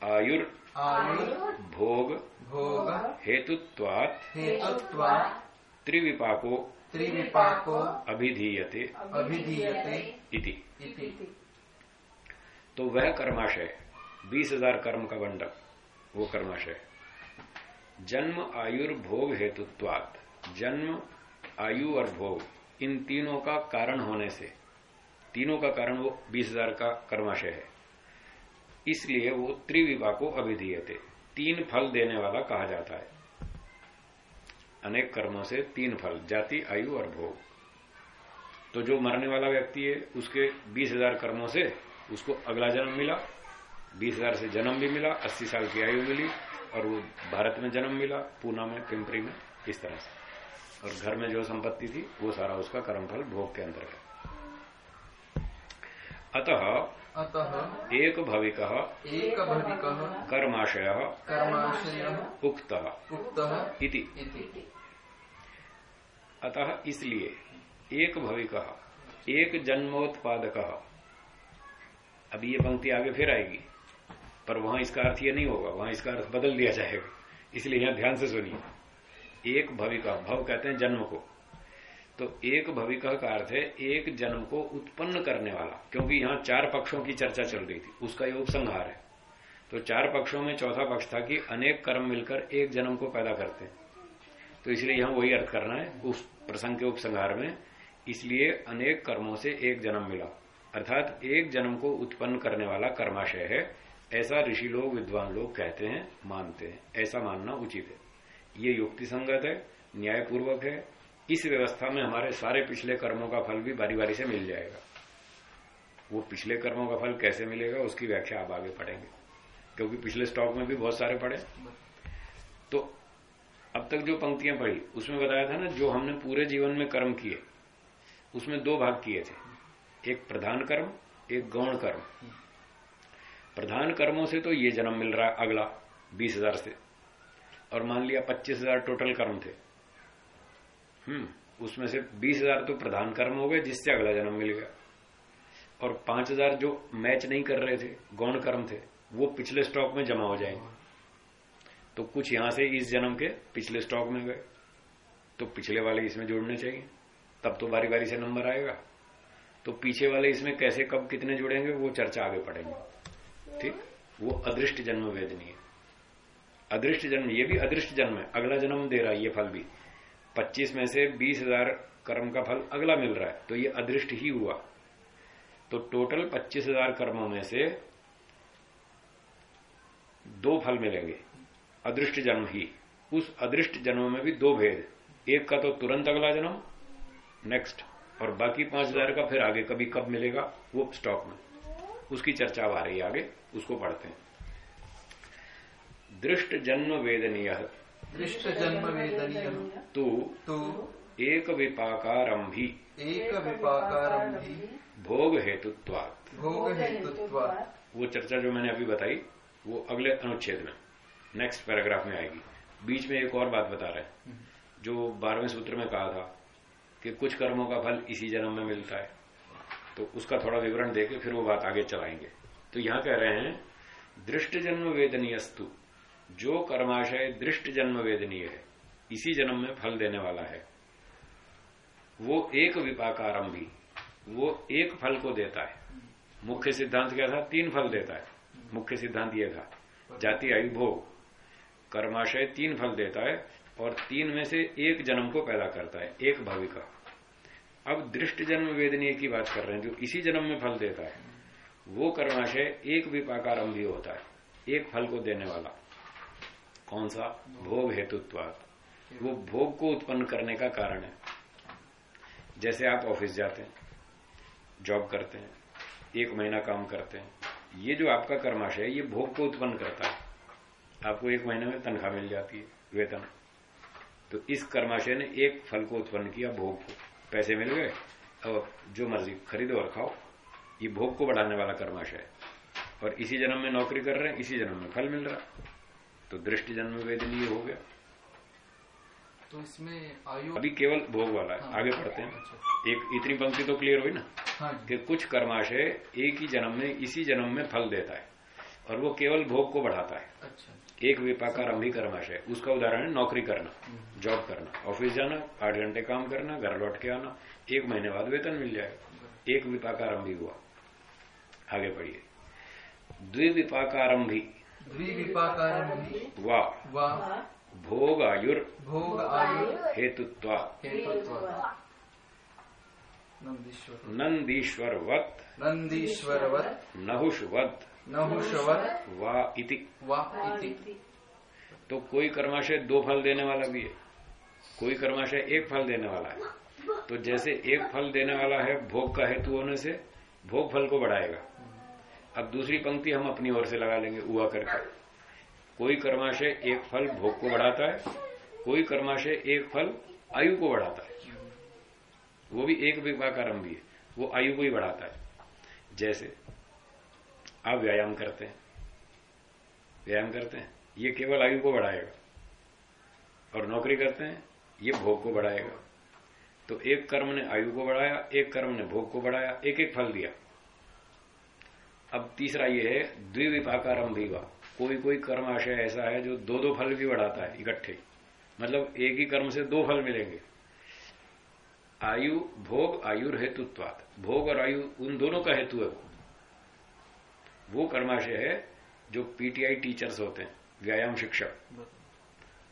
आयुर आयु भोग भोग हेतुत्वात् हेतुत्वा त्रिविपाको त्रिविपाको अभिधीयते अभिधीयते इति। तो वह कर्माशय बीस हज़ार कर्म का बंडल वो कर्माशय। जन्म आयुर भोग हेतुत्वात्। जन्म आयु और भोग इन तीनों का कारण होने से। तीनों का कारण वो बीस हज़ार का कर्माशय है। इसलिए वो त्रिविभा को अभिधीयते। तीन फल देने वाला कहा जाता है। अनेक कर्मों से तीन फल, जाति, आयु और भोग। तो जो मरने वाला व्यक्ति है, उसके बीस हज़ार कर्मों से उसको अगला जन्म मिला, बीस हज़ार से जन्म भी मिला, अस्सी साल की आयु मिली और वो भारत में जन्म मिला, पूना में, पिंपरी में, इस तरह से। और घर में जो संपत्ति थी, वो सारा उसका कर्मफल भोग के अंतर्गत। अतः अतः एक भविक एक भविक कर्माशय कर्माशय उक्त उक्त इति। इति। अतः इसलिए एक भविक एक जन्मोत्पादक अभी ये पंक्ति आगे फिर आएगी पर वहाँ इसका अर्थ ये नहीं होगा वहाँ इसका अर्थ बदल दिया जाएगा। इसलिए यहाँ ध्यान से सुनिए। एक भविका भव कहते हैं जन्म को। तो एक भविका का अर्थ है, एक जन्म को उत्पन्न करने वाला, क्योंकि यहाँ चार पक्षों की चर्चा चल रही थी, उसका ये उपसंहार है। तो चार पक्षों में चौथा पक्ष था कि अनेक कर्म मिलकर एक जन्म को पैदा करते हैं। तो इसलिए यहाँ वही अर्थ करना है, उस प्रसंग के उपसंहार में, इसलिए अनेक कर्मों से एक जन्म मिला। अर्थात एक जन्म को उत्पन्न करने वाला कर्माशय है, ऐसा ऋषि लोग, विद्वान लोग कहते हैं, मानते हैं, ऐसा मानना उचित है। ये युक्ति संगत है, न्यायपूर्वक है इस व्यवस्था में हमारे सारे पिछले कर्मों का फल भी बारी बारी से मिल जाएगा। वो पिछले कर्मों का फल कैसे मिलेगा उसकी व्याख्या आप आगे पढ़ेंगे, क्योंकि पिछले स्टॉक में भी बहुत सारे पढ़े तो अब तक जो पंक्तियाँ पढ़ी, उसमें बताया था ना, जो हमने पूरे जीवन में कर्म किए, उसमें दो भाग किए थे। एक प्रधान कर्म, एक गौण कर्म। प्रधान कर्मों से तो ये जन्म मिल रहा है अगला, बीस हज़ार से। और मान लिया पच्चीस हज़ार टोटल कर्म थे। हम्म उसमें से बीस हज़ार तो प्रधान कर्म हो गए, जिससे अगला जन्म मिल गया। और पाँच हज़ार जो मैच नहीं कर रहे थे, गौण कर्म थे, वो पिछले स्टॉक में जमा हो जाएँगे। तो कुछ यहाँ से इस जन्म के पिछले स्टॉक में गए। तो पिछले वाले इसमें जोड़ने चाहिए। तब तो बारी बारी से नंबर आएगा। तो पीछे वाले इसमें कैसे, कब कितने जुड़ेंगे, वो चर्चा आगे पड़ेंगे ठीक? वो अदृष्ट जन्म वेदनी है। अदृष्ट जन्म, ये भी अदृष्ट जन्म है। अगला जन्म दे रहा है, ये फल भी। 25 में से बीस हज़ार कर्म का फल अगला मिल रहा है तो ये अदृष्ट ही हुआ। तो टोटल पच्चीस हज़ार कर्मों में से दो फल मिलेंगे, अदृष्ट जन्म ही। उस अदृष्ट जन्म में भी दो भेद, एक का तो तुरंत अगला जन्म नेक्स्ट और बाकी पाँच हज़ार का फिर आगे कभी कब मिलेगा, वो स्टॉक में। उसकी चर्चा आ रही है आगे, उसको पढ़ते हैं। दृष्ट जन्म वेदनीय दृष्ट जन्म वेदनीय तू तू एक विपाकारंभी एक विपाकारम भी भोग हेतुत्वात् भोग हेतुत्वात् वो चर्चा जो मैंने अभी बताई वो अगले अनुच्छेद में नेक्स्ट पैराग्राफ में आएगी। बीच में एक और बात बता रहे हैं। जो बारहवें सूत्र में कहा था कि कुछ कर्मों का फल इसी जन्म में मिलता है। तो उसका थोड़ा विवरण देके फिर वो बात आगे चलाएँगे। तो यहाँ कह रहे हैं दृष्ट जन्म वेदनीयस्तु जो कर्माशय दृष्ट जन्म वेदनीय है, इसी जन्म में फल देने वाला है। वो एक विपाकारंभी, वो एक फल को देता है। मुख्य सिद्धांत क्या था? तीन फल देता है। मुख्य सिद्धांत यह था, जाति आयु भोग। कर्माशय तीन फल देता है और तीन में से एक जन्म को पैदा करता है, एक भविका। अब दृष्ट जन्म वेदनीय की बात कर रहे हैं, जो इसी जन्म में फल देता है, वो कर्माशय एक विपाकारंभी होता है, एक फल को देने वाला। कौन सा? भोग हेतुत्वात वो भोग को उत्पन्न करने का कारण है। जैसे आप ऑफ़िस जाते हैं, जॉब करते हैं, एक महीना काम करते हैं, ये जो आपका कर्माशय है, ये भोग को उत्पन्न करता है। आपको एक महीने में तनख्वाह मिल जाती है, वेतन। तो इस कर्माशय ने एक फल को उत्पन्न किया, भोग को। पैसे मिल गए, अब जो मर्ज़ी खरीदो और खाओ, ये भोग को बढ़ाने वाला कर्माशय है। और इसी जन्म में नौकरी कर रहे हैं, इसी जन्म में फल मिल रहा तो दृष्टि जन्म वेदनीय हो गया। तो इसमें आयु अभी केवल भोग वाला है। हाँ। आगे पढ़ते हैं। अच्छा। एक इतनी पंक्ति तो क्लियर हुई ना? हाँ कि कुछ कर्माशय एक ही जन्म में इसी जन्म में फल देता है और वो केवल भोग को बढ़ाता है। अच्छा। एक विपाकारंभी कर्माशय। उसका उदाहरण है नौकरी करना जॉब करना ऑफ़िस जाना आठ घंटे काम करना घर लौट के आना एक महीने बाद वेतन मिल जाएगा एक विपाकारंभी हुआ। आगे पढ़िए। द्विविपाकारंभी वा। वा। भोग आयुर भोग आयु हेतुत्वा। हेतुत्व। नंदीश्वर नंदीश्वरवत नंदीश्वरवत नहुषवत। नहुषवत। वा इति। वा इति। तो कोई कर्माशय दो फल देने वाला भी है। कोई कर्माशय एक फल देने वाला है। तो जैसे एक फल देने वाला है भोग का हेतु होने से भोग फल को बढ़ाएगा। अब दूसरी पंक्ति हम अपनी ओर से लगा लेंगे, हुआ करके। कोई कर्माशय एक फल भोग को बढ़ाता है, कोई कर्माशय एक फल आयु को बढ़ाता है। वो भी एक विभाकारम भी है, वो आयु को ही बढ़ाता है। जैसे, आप व्यायाम करते हैं। व्यायाम करते हैं, ये केवल आयु को बढ़ाएगा। और नौकरी करते हैं, ये भोग को बढ़ाएगा। तो एक कर्म ने आयु को बढ़ाया, एक कर्म ने भोग को बढ़ाया एक एक फल दिया। अब तीसरा ये है द्विविपाकारम भीवा कोई कोई कर्माशय ऐसा है जो दो दो फल भी बढ़ाता है इकट्ठे। मतलब एक ही कर्म से दो फल मिलेंगे। आयु भोग आयुर हेतुत्वात। भोग और आयु उन दोनों का हेतु है वो। वो कर्माशय है जो पीटीआई टीचर्स होते हैं व्यायाम शिक्षक।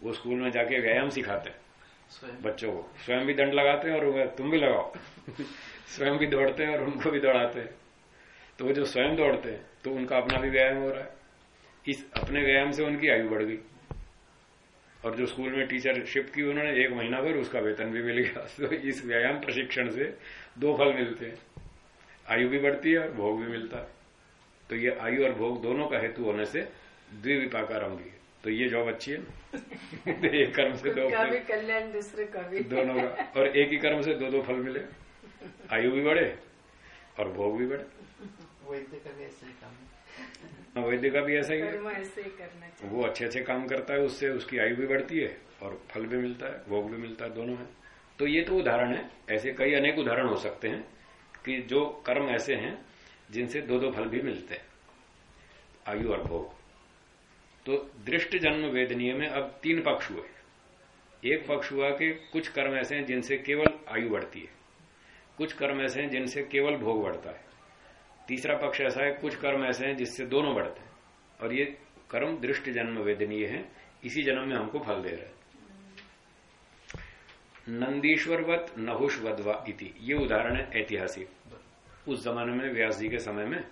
वो स्कूल में जाके व्यायाम सिखाते हैं बच्चों को। स्वयं भी दंड लगाते हैं और तुम भी लगाओ। [laughs] स्वयं भी दौड़ते हैं और उनको भी दौड़ाते हैं। तो वो जो स्वयं दौड़ते हैं तो उनका अपना भी व्यायाम हो रहा है। इस अपने व्यायाम से उनकी आयु बढ़ गई। और जो स्कूल में टीचरशिप की उन्होंने एक महीना भर उसका वेतन भी मिल गया। [laughs] तो इस व्यायाम प्रशिक्षण से दो फल मिलते हैं। आयु भी बढ़ती है और भोग भी मिलता है। तो ये आयु और भोग दोनों का हेतु होने से द्विविपाकारम भी है। तो ये जॉब अच्छी है। ना [laughs] एक कर्म से दो फल। कल्याण दूसरे का भी। दोनों का। और एक ही कर्म से दो दो फल मिले। आयु भी बढ़े और भोग भी बढ़े। वैद्य का भी ऐसा ही काम है। वैद्य का भी ऐसा ही ऐसे ही करना चाहिए। वो अच्छे अच्छे काम करता है उससे उसकी आयु भी बढ़ती है और फल भी मिलता है भोग भी मिलता है दोनों है। तो ये तो उदाहरण है। ऐसे कई अनेक उदाहरण हो सकते हैं कि जो कर्म ऐसे हैं जिनसे दो दो फल भी मिलते हैं आयु और भोग। तो दृष्ट जन्म वेदनीय में अब तीन पक्ष हुए। एक पक्ष हुआ कि कुछ कर्म ऐसे हैं जिनसे केवल आयु बढ़ती है कुछ कर्म ऐसे हैं जिनसे केवल भोग बढ़ता है। तीसरा पक्ष ऐसा है, कुछ कर्म ऐसे हैं जिससे दोनों बढ़ते हैं। और ये कर्म दृष्ट जन्म वेदनीय है, इसी जन्म में हमको फल दे रहे हैं। नंदीश्वरवत नहुषवदवा इति, ये उदाहरण है ऐतिहासिक। उस जमाने में, व्यास जी के समय में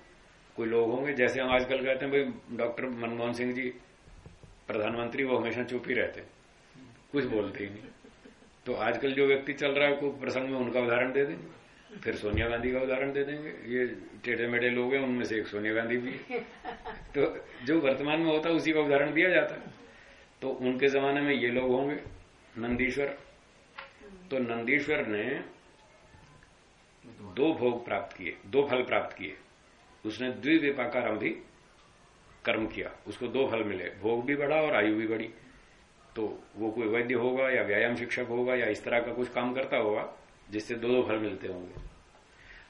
कोई लोग होंगे, जैसे हम आजकल कहते हैं, भाई, डॉक्टर मनमोहन सिंह जी, प्रधानमंत्री, वो हमेशा चुप ही रहते कुछ बोलते ही नहीं। तो आजकल जो व्यक्ति चल रहा है, कोई प्रसंग में उनका उदाहरण दे देंगे। फिर सोनिया गांधी का उदाहरण दे देंगे। ये टेढ़े मेढ़े लोग हैं, उनमें से एक सोनिया गांधी भी। तो जो वर्तमान में होता है, उसी का उदाहरण दिया जाता है। तो उनके जमाने में ये लोग होंगे, नंदीश्वर। तो नंदीश्वर ने दो भोग प्राप्त किए, दो फल प्राप्त किए। उसने द्विविपाकारम भी कर्म किया, उसको दो फल मिले, भोग भी बढ़ा और आयु भी बढ़ी। तो वो कोई वैद्य होगा या व्यायाम शिक्षक होगा या इस तरह का कुछ काम करता होगा जिससे दो दो फल मिलते होंगे।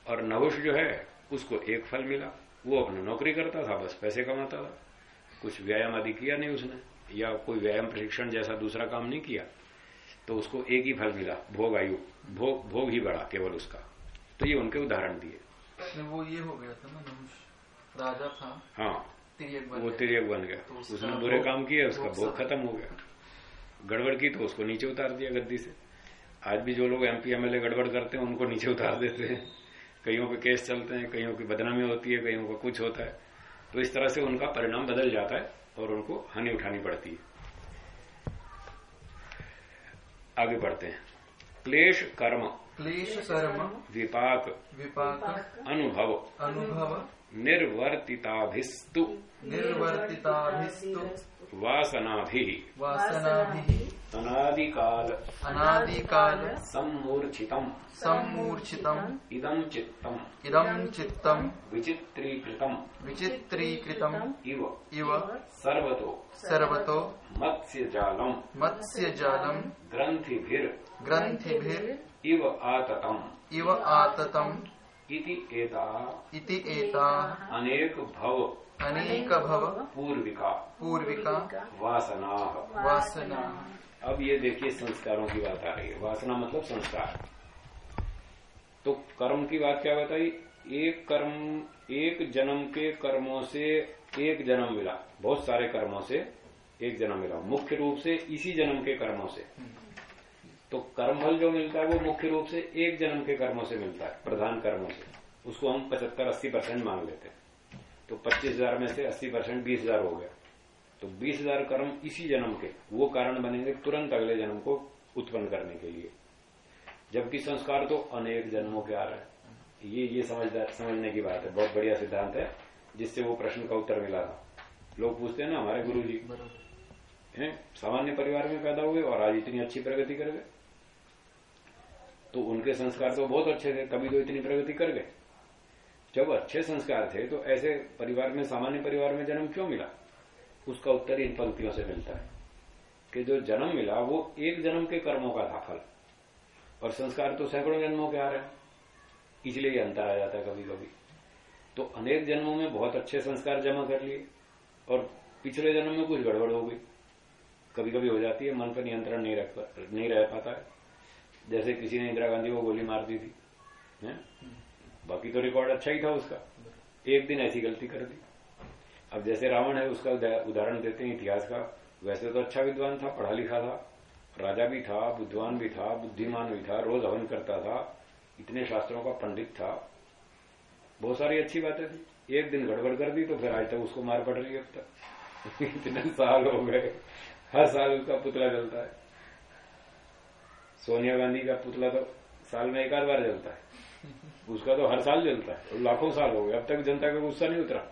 और नहुष जो है उसको एक फल मिला। वो अपनी नौकरी करता था बस पैसे कमाता था। कुछ व्यायाम आदि किया नहीं उसने या कोई व्यायाम प्रशिक्षण जैसा दूसरा काम नहीं किया तो उसको एक ही फल मिला भोग आयु। भोग भोग ही बढ़ा केवल उसका। तो ये उनके उदाहरण दिए। वो ये हो गया था ना राजा था। हाँ बन वो। तिरक बन गया। तो उसने बुरे काम किए उसका भोग खत्म हो गया। गड़बड़ की तो उसको नीचे उतार दिया गद्दी से। आज भी जो लोग एमपी एमएलए गड़बड़ करते हैं उनको नीचे उतार देते हैं। कईयों पे केस चलते हैं कईयों की बदनामी होती है कईयों का कुछ होता है। तो इस तरह से उनका परिणाम बदल जाता है और उनको हानि उठानी पड़ती है। आगे बढ़ते हैं। क्लेश कर्म। क्लेश कर्म। विपाक। विपाक। अनुभव। अनुभव। निर्वर्तिताभिस्तु। निर्वर्तिताभिस्तु। वासनाभि। वासनाभिः। अनादिकाल। अनादिकाल। सम्मूर्छितम सम्मूर्छितम् इदम चित्तम। इदं चित्तम्। विचित्रीकृतम। विचित्रीकृतम्। इव। इव। सर्वतो। सर्वतो। मत्स्यजालम। मत्स्यजालम्। ग्रंथिभिर ग्रन्थिभिर्। इव आततम। इव आततम्। इति एता। इति एता। अनेक भव। अनेकभव पूर्विका। पूर्विका। वासना। वासना। अब ये देखिए संस्कारों की बात आ रही है। वासना मतलब संस्कार। तो कर्म की बात क्या बताई? एक कर्म एक जन्म के कर्मों से एक जन्म मिला। बहुत सारे कर्मों से एक जन्म मिला। मुख्य रूप से इसी जन्म के कर्मों से। तो कर्मफल जो मिलता है वो मुख्य रूप से एक जन्म के कर्मों से मिलता है। प्रधान कर्मों से। उसको हम पचहत्तर अस्सी परसेंट मान लेते हैं। तो पच्चीस हज़ार में से अस्सी परसेंट बीस हज़ार हो गया। तो बीस हज़ार कर्म इसी जन्म के वो कारण बनेंगे तुरंत अगले जन्म को उत्पन्न करने के लिए। जबकि संस्कार तो अनेक जन्मों के आ रहे हैं। ये ये समझदार समझने की बात है। बहुत बढ़िया सिद्धांत है जिससे वो प्रश्न का उत्तर मिला था। लोग पूछते हैं ना हमारे गुरु जी हैं सामान्य परिवार में पैदा हुए और आज इतनी अच्छी प्रगति कर गए। तो उनके संस्कार तो बहुत अच्छे थे तभी तो इतनी प्रगति कर गए। जब अच्छे संस्कार थे तो ऐसे परिवार में, सामान्य परिवार में जन्म क्यों मिला? उसका उत्तर इन पंक्तियों से मिलता है कि जो जन्म मिला, वो एक जन्म के कर्मों का था फल। और संस्कार तो सैकड़ों जन्मों के आ रहे हैं। इसलिए ये अंतर आ जाता है कभी कभी तो अनेक जन्मों में बहुत अच्छे संस्कार जमा कर लिए, और पिछले जन्म में कुछ गड़बड़ हो गई। कभी कभी हो जाती है, मन पर नियंत्रण नहीं रख, नहीं रह पाता है। जैसे किसी ने इंदिरा गांधी को गोली मार दी थी, है? बाकी तो रिकॉर्ड अच्छा ही था उसका। एक दिन ऐसी गलती कर दी। अब जैसे रावण है, उसका उदाहरण देते हैं इतिहास का। वैसे तो अच्छा विद्वान था, पढ़ा लिखा था। राजा भी था, बुद्धिमान भी था, बुद्धिमान भी था, रोज हवन करता था। इतने शास्त्रों का पंडित था। बहुत सारी अच्छी बातें थी। एक दिन गड़बड़ कर दी तो फिर आज तक उसको मार पड़ रही है अब तक। [laughs] इतने साल हो गए। हर साल उसका पुतला जलता है। सोनिया गांधी का पुतला तो साल में एक आध बार जलता है। उसका तो हर साल जलता है और लाखों साल हो गए। अब तक जनता का गुस्सा नहीं उतरा।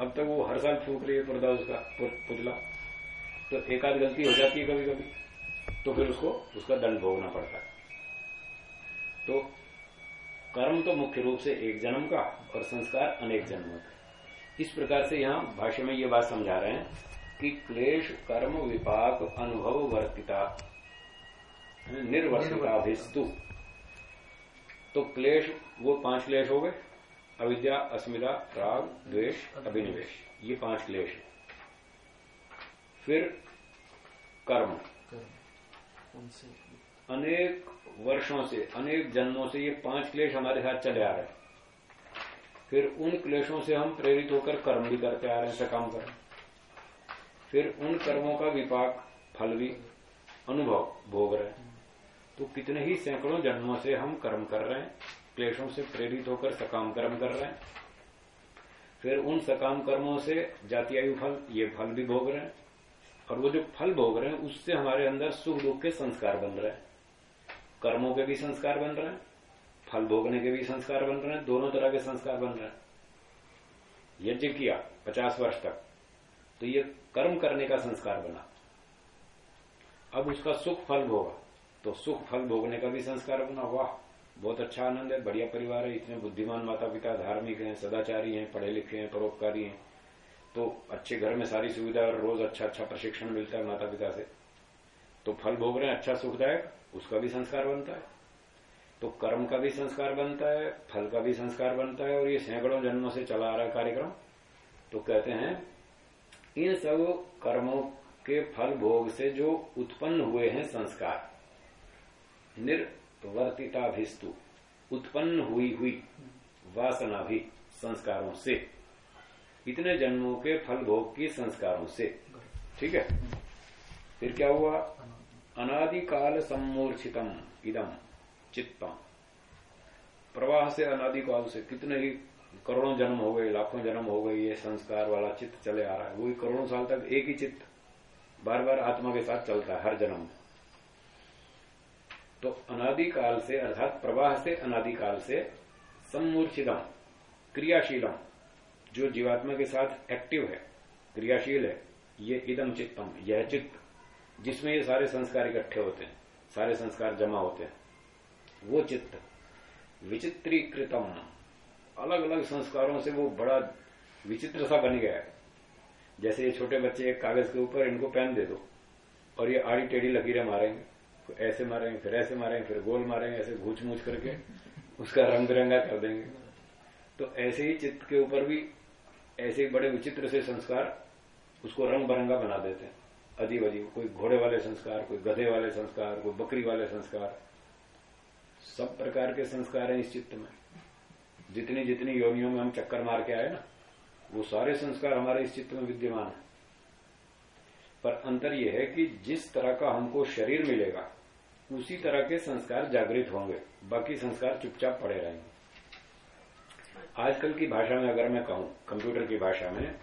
अब तक वो हर साल फूक रही है पर्दा उसका पुतला। तो एक आध गलती हो जाती है कभी कभी तो फिर उसको उसका दंड भोगना पड़ता है। तो कर्म तो मुख्य रूप से एक जन्म का और संस्कार अनेक जन्मों का इस प्रकार से यहाँ भाष्य में ये बात समझा रहे हैं कि क्लेश कर्म विपाक अनुभव वर्तिता निर्वर्तिताभिस्तु तो क्लेश, वो पाँच क्लेश हो गए। अविद्या, अस्मिता, राग, द्वेष, अभिनिवेश। ये पाँच क्लेश हैं। फिर कर्म। अनेक वर्षों से, अनेक जन्मों से ये पाँच क्लेश हमारे साथ चले आ रहे हैं। फिर उन क्लेशों से हम प्रेरित होकर कर्म भी करते आ रहे हैं, सकाम कर्म फिर उन कर्मों का विपाक, फल भी, अनुभव, भोग रहे हैं। तो कितने ही सैकड़ों जन्मों से हम कर्म कर रहे हैं, क्लेशों से प्रेरित होकर सकाम कर्म कर रहे हैं। फिर उन सकाम कर्मों से जाति आयु फल, ये फल भी भोग रहे हैं। और वो जो फल भोग रहे हैं, उससे हमारे अंदर सुख दुख के संस्कार बन रहे हैं। कर्मों के भी संस्कार बन रहे हैं, फल भोगने के भी संस्कार बन रहे हैं, दोनों तरह के संस्कार बन रहे हैं। यज्ञ किया पचास वर्ष तक तो ये कर्म करने का संस्कार बना। अब उसका सुख फल भोगा। तो सुख फल भोगने का भी संस्कार अपना। वाह, बहुत अच्छा आनंद है, बढ़िया परिवार है, इतने बुद्धिमान माता पिता धार्मिक हैं, सदाचारी हैं पढ़े लिखे हैं, परोपकारी हैं। तो अच्छे घर में सारी सुविधा और रोज अच्छा अच्छा प्रशिक्षण मिलता है माता पिता से। तो फल भोग रहे हैं अच्छा सुखदायक, उसका भी संस्कार बनता है। तो कर्म का भी संस्कार बनता है, फल का भी संस्कार बनता है, और ये सैकड़ों जन्मों से चला आ रहा है कार्यक्रम। तो कहते हैं, इन सब कर्मों के फल भोग से जो उत्पन्न हुए हैं संस्कार निर्वर्तिताभिस्तु उत्पन्न हुई हुई वासना भी संस्कारों से। इतने जन्मों के फल भोग की संस्कारों से। ठीक है? फिर क्या हुआ? अनादिकाल सम्मूर्छितम इदम चित्तम। प्रवाह से अनादिकाल से कितने ही करोड़ों जन्म हो गए, लाखों जन्म हो गए, ये संस्कार वाला चित्त चले आ रहा है। वही करोड़ों साल तक एक ही चित्त बार बार आत्मा के साथ चलता है, हर जन्म में। तो अनादिकाल से, अर्थात प्रवाह से अनादिकाल से सम्मूर्छितम क्रियाशीलम, जो जीवात्मा के साथ एक्टिव है, क्रियाशील है, ये इदम चित्तम, यह चित्त, जिसमें ये सारे संस्कार इकट्ठे होते हैं, सारे संस्कार जमा होते हैं, वो चित्त, विचित्रीकृतम अलग अलग संस्कारों से वो बड़ा विचित्र सा बन गया है। जैसे ये छोटे बच्चे एक कागज़ के ऊपर इनको पेन दे दो, और ये आड़ी टेढ़ी लकीरें मारेंगे। ऐसे मारेंगे, फिर ऐसे मारेंगे, फिर गोल मारेंगे, ऐसे घूच मूछ करके उसका रंग बिरंगा कर देंगे। तो ऐसे ही चित्त के ऊपर भी ऐसे ही बड़े विचित्र से संस्कार उसको रंग बिरंगा बना देते हैं। अजीब अजीब कोई घोड़े वाले संस्कार, कोई गधे वाले संस्कार, कोई बकरी वाले संस्कार। सब प्रकार के संस्कार हैं इस चित्त में। जितनी जितनी योनियों में हम चक्कर मार के आए ना, वो सारे संस्कार हमारे इस चित्त में विद्यमान है। पर अंतर यह है कि जिस तरह का हमको शरीर मिलेगा उसी तरह के संस्कार जागृत होंगे। बाकी संस्कार चुपचाप पड़े रहेंगे। आजकल की भाषा में अगर मैं कहूँ, कंप्यूटर की भाषा में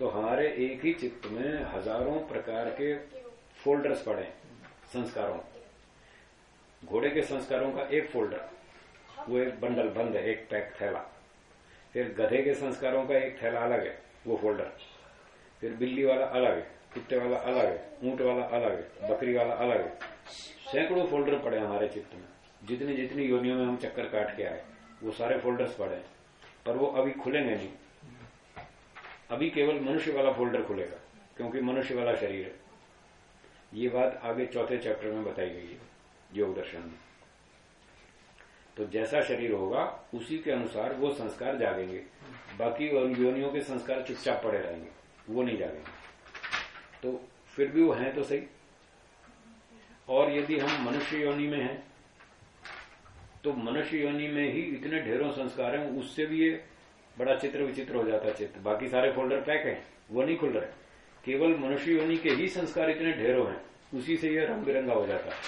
तो हमारे एक ही चित्त में हज़ारों प्रकार के फोल्डर्स पड़े संस्कारों। घोड़े के संस्कारों का एक फोल्डर, वो एक बंडल बंद है, एक पैक थैला। फिर गधे के संस्कारों का एक थैला अलग है, वो फोल्डर। फिर बिल्ली वाला अलग है, कुत्ते वाला अलग है, ऊँट वाला अलग है, बकरी वाला अलग है। सैकड़ों फोल्डर पड़े हमारे चित्त में। जितनी जितनी योनियों में हम चक्कर काट के आए, वो सारे फोल्डर्स पड़े पर वो अभी खुलेंगे नहीं। अभी केवल मनुष्य वाला फोल्डर खुलेगा, क्योंकि मनुष्य वाला शरीर है। ये बात आगे चौथे चैप्टर में बताई गई है, योग दर्शन में। तो जैसा शरीर होगा, उसी के अनुसार वो संस्कार जागेंगे। बाकी योनियों के संस्कार चुपचाप पड़े रहेंगे, वो नहीं जागेंगे। तो फिर भी वो हैं तो सही। और यदि हम मनुष्य योनि में हैं तो मनुष्य योनि में ही इतने ढेरों संस्कार हैं, उससे भी ये बड़ा चित्र विचित्र हो जाता है चित्र। बाकी सारे फोल्डर पैक हैं, वो नहीं खुल रहे। केवल मनुष्य योनि के ही संस्कार इतने ढेरों हैं, उसी से यह रंग बिरंगा हो जाता है।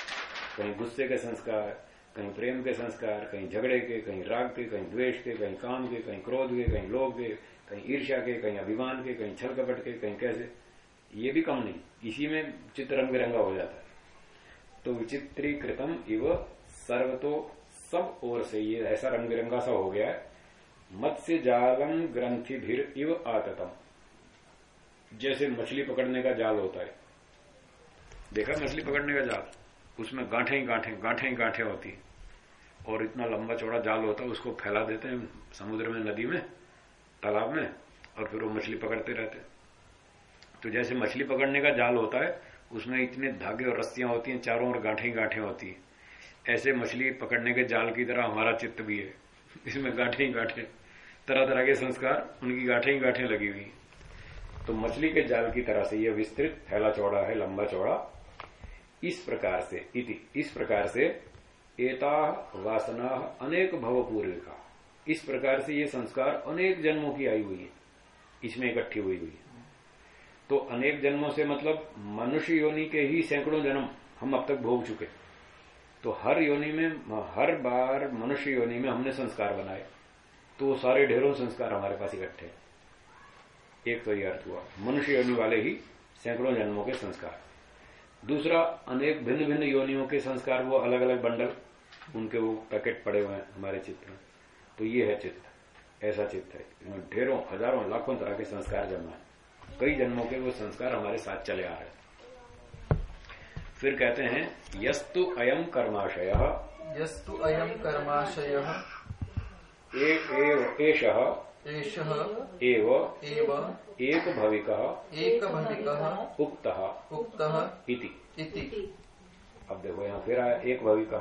कहीं गुस्से के संस्कार, कहीं प्रेम के संस्कार, कहीं झगड़े के, कहीं राग के, कहीं द्वेष के, कहीं काम के, कहीं क्रोध के, कहीं लोभ के, कहीं ईर्ष्या के, कहीं अभिमान के, कहीं छल कपट के, कहीं कैसे। ये भी कम नहीं, इसी में चित्र रंग बिरंगा हो जाता है। तो विचित्रीकृतम इव सर्व तो सब ओर से। ये ऐसा रंग बिरंगा सा हो गया है। मत्स्य जालम ग्रंथि भीर इव आततम। जैसे मछली पकड़ने का जाल होता है। देखा मछली पकड़ने का जाल? उसमें गांठे ही गांठे गांठे ही गांठे होती और इतना लंबा चौड़ा जाल होता है, उसको फैला देते हैं समुद्र में, नदी में, तालाब में, और फिर वो मछली पकड़ते रहते हैं। तो जैसे मछली पकड़ने का जाल होता है उसमें इतने धागे और रस्सियाँ होती हैं, चारों ओर गांठे ही गांठे होती है। ऐसे मछली पकड़ने के जाल की तरह हमारा चित्त भी है। इसमें गांठे ही गांठे तरह तरह के संस्कार उनकी गांठे ही गांठे लगी हुई तो मछली के जाल की तरह से यह विस्तृत, फैला चौड़ा है, लंबा चौड़ा। इस प्रकार से, इति, इस प्रकार से एता वासना अनेक भवपूर्विका इस प्रकार से ये संस्कार अनेक जन्मों की आई हुई है। इसमें इकट्ठी हुई हुई है। तो अनेक जन्मों से मतलब मनुष्य योनि के ही सैकड़ों जन्म हम अब तक भोग चुके। तो हर योनि में, हर बार मनुष्य योनि में हमने संस्कार बनाए। तो वो सारे ढेरों संस्कार हमारे पास इकट्ठे हैं। एक तो यह अर्थ हुआ, मनुष्य योनि वाले ही सैकड़ों जन्मों के संस्कार। दूसरा, अनेक भिन्न भिन्न योनियों के संस्कार, वो अलग अलग बंडल, उनके वो पैकेट पड़े हुए हैं हमारे चित्र तो ये है चित्त, ऐसा चित्त है। ढेरों, हज़ारों, लाखों तरह के संस्कार जमा है। कई जन्मों के वो संस्कार हमारे साथ चले आ रहे हैं। फिर कहते हैं यस्तु अयम कर्माशय। यस्तु अयम कर्माशय। एष। एष। एव। एव। एक भविक एक भविक उक्त। उक्त। इति। इति। अब देखो यहाँ फिर आया एक भविका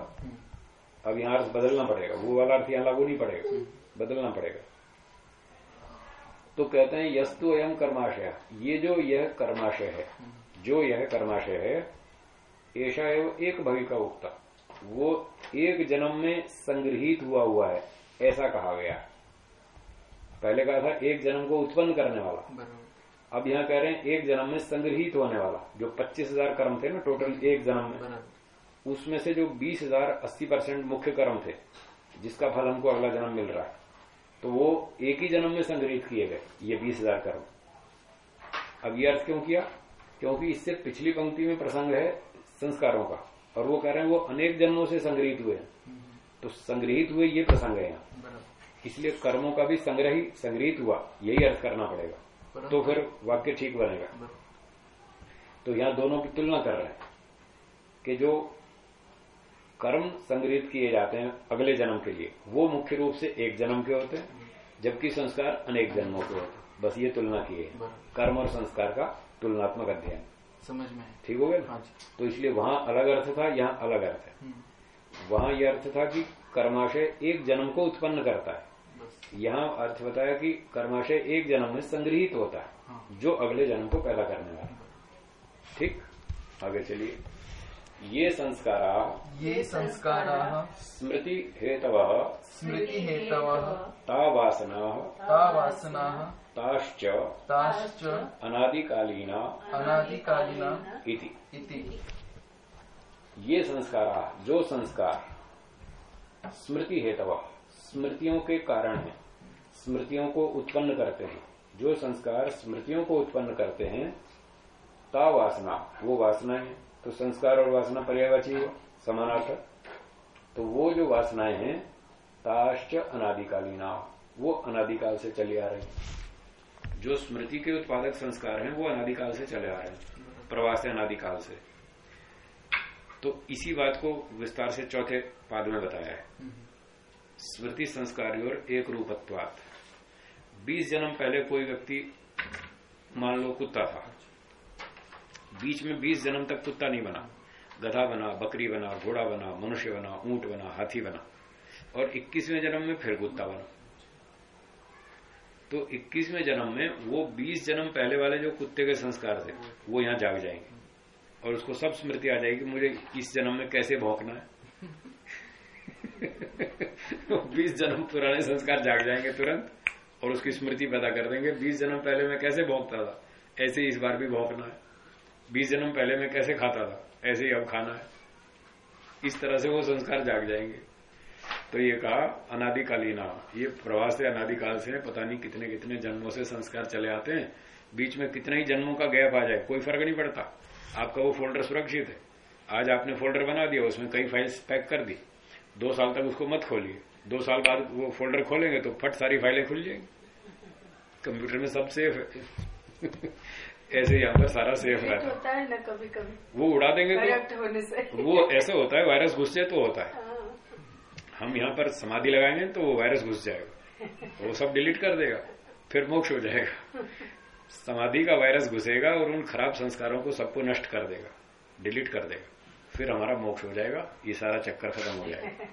अब यहाँ अर्थ बदलना पड़ेगा। वो वाला अर्थ यहाँ लागू नहीं पड़ेगा। बदलना पड़ेगा। तो कहते हैं यस्तु अयम कर्माशय। ये जो यह कर्माशय है जो यह कर्माशय है ऐसा एवं एक भवि का उक्ता। वो एक जन्म में संग्रहित हुआ हुआ है ऐसा कहा गया। पहले कहा था एक जन्म को उत्पन्न करने वाला। अब यहाँ कह रहे हैं एक जन्म में संग्रहित होने वाला जो पच्चीस हज़ार कर्म थे ना टोटल एक जन्म में। उसमें से जो बीस हज़ार अस्सी परसेंट मुख्य कर्म थे जिसका फल हमको अगला जन्म मिल रहा है। तो वो एक ही जन्म में संग्रहित किए गए ये बीस हज़ार कर्म। अब ये अर्थ क्यों किया? क्योंकि इससे पिछली पंक्ति में प्रसंग है संस्कारों का और वो कह रहे हैं वो अनेक जन्मों से संग्रहित हुए हैं। तो संग्रहित हुए ये प्रसंग है यहाँ। इसलिए कर्मों का भी संग्रह संग्रहित हुआ यही अर्थ करना पड़ेगा। तो फिर वाक्य ठीक बनेगा। तो यहाँ दोनों की तुलना कर रहे हैं कि जो कर्म संग्रहित किए जाते हैं अगले जन्म के लिए। वो मुख्य रूप से एक जन्म के होते हैं जबकि संस्कार अनेक जन्मों के होते हैं। बस ये तुलना की है। कर्म और संस्कार का तुलनात्मक अध्ययन। समझ में ठीक हो गया? हाँ तो इसलिए वहाँ अलग अर्थ था यहाँ अलग अर्थ है। हम्म, वहाँ यह अर्थ था कि कर्माशय एक जन्म को उत्पन्न करता है। यहाँ अर्थ बताया कि कर्माशय एक जन्म में संग्रहित होता है हाँ। जो अगले जन्म को पैदा करने वाला ठीक? आगे चलिए। ये संस्कारा ये संस्काराः स्मृति हेतव स्मृति हेतव ता वासना ता वासनाः ताश्च ताश्च अनादिकालीना अनादिकालिना इति। इति। ये संस्कारा जो संस्कार स्मृति हेतव स्मृतियों के कारण है स्मृतियों को उत्पन्न करते हैं जो संस्कार स्मृतियों को उत्पन्न करते हैं ता वासना वो वासना है। तो संस्कार और वासना पर्यावाची हो। समानार्थक तो वो जो वासनाएँ हैं, ताश्च अनादिकालीना, वो अनादिकाल से चली आ रही। जो स्मृति के उत्पादक संस्कार हैं, वो अनादिकाल से चले आ रहे हैं। प्रवास अनादिकाल से। तो इसी बात को विस्तार से चौथे पाद में बताया है। स्मृति संस्कार और एक रूपत्वात। बीस जन्म पहले कोई व्यक्ति, मान लो कुत्ता था बीच में बीस जन्म तक कुत्ता नहीं बना। गधा बना, बकरी बना, घोड़ा बना, मनुष्य बना, ऊँट बना, हाथी बना। और इक्कीसवें जन्म में फिर कुत्ता बना। तो इक्कीसवें जन्म में वो बीस जन्म पहले वाले जो कुत्ते के संस्कार थे, वो यहाँ जाग जाएँगे। और उसको सब स्मृति आ जाएगी मुझे इस जन्म में कैसे भौंकना है। [laughs] बीस जन्म पुराने संस्कार जाग जाएँगे तुरंत, और उसकी स्मृति पैदा कर देंगे। बीस जन्म पहले मैं कैसे भौंकता था? ऐसे इस बार भी भौंकना है। बीस जन्म पहले मैं कैसे खाता था? ऐसे ही अब खाना है। इस तरह से वो संस्कार जाग जाएँगे। तो ये कहा, अनादिकालीना। ये प्रवास से अनादिकाल से पता नहीं कितने कितने जन्मों से संस्कार चले आते हैं। बीच में कितने ही जन्मों का गैप आ जाए, कोई फ़र्क नहीं पड़ता। आपका वो फोल्डर सुरक्षित है। आज आपने फोल्डर बना दिया, उसमें कई फाइल्स पैक कर दी। दो साल तक उसको मत खोलिए। दो साल बाद वो फोल्डर खोलेंगे तो फट सारी फाइलें खुल जाएँगी। कंप्यूटर में सब सेफ़ है। ऐसे यहाँ पर सारा सेफ़ रहता है होता है ना कभी कभी वो उड़ा देंगे करेक्ट होने से। तो वो ऐसे होता है वायरस घुस जाए तो होता है। हाँ, हम यहाँ पर समाधि लगाएँगे तो वो वायरस घुस जाएगा। वो सब डिलीट कर देगा फिर मोक्ष हो जाएगा। समाधि का वायरस घुसेगा और उन खराब संस्कारों को सबको नष्ट कर देगा डिलीट कर देगा। फिर हमारा मोक्ष हो जाएगा ये सारा चक्कर खत्म हो जाएगा।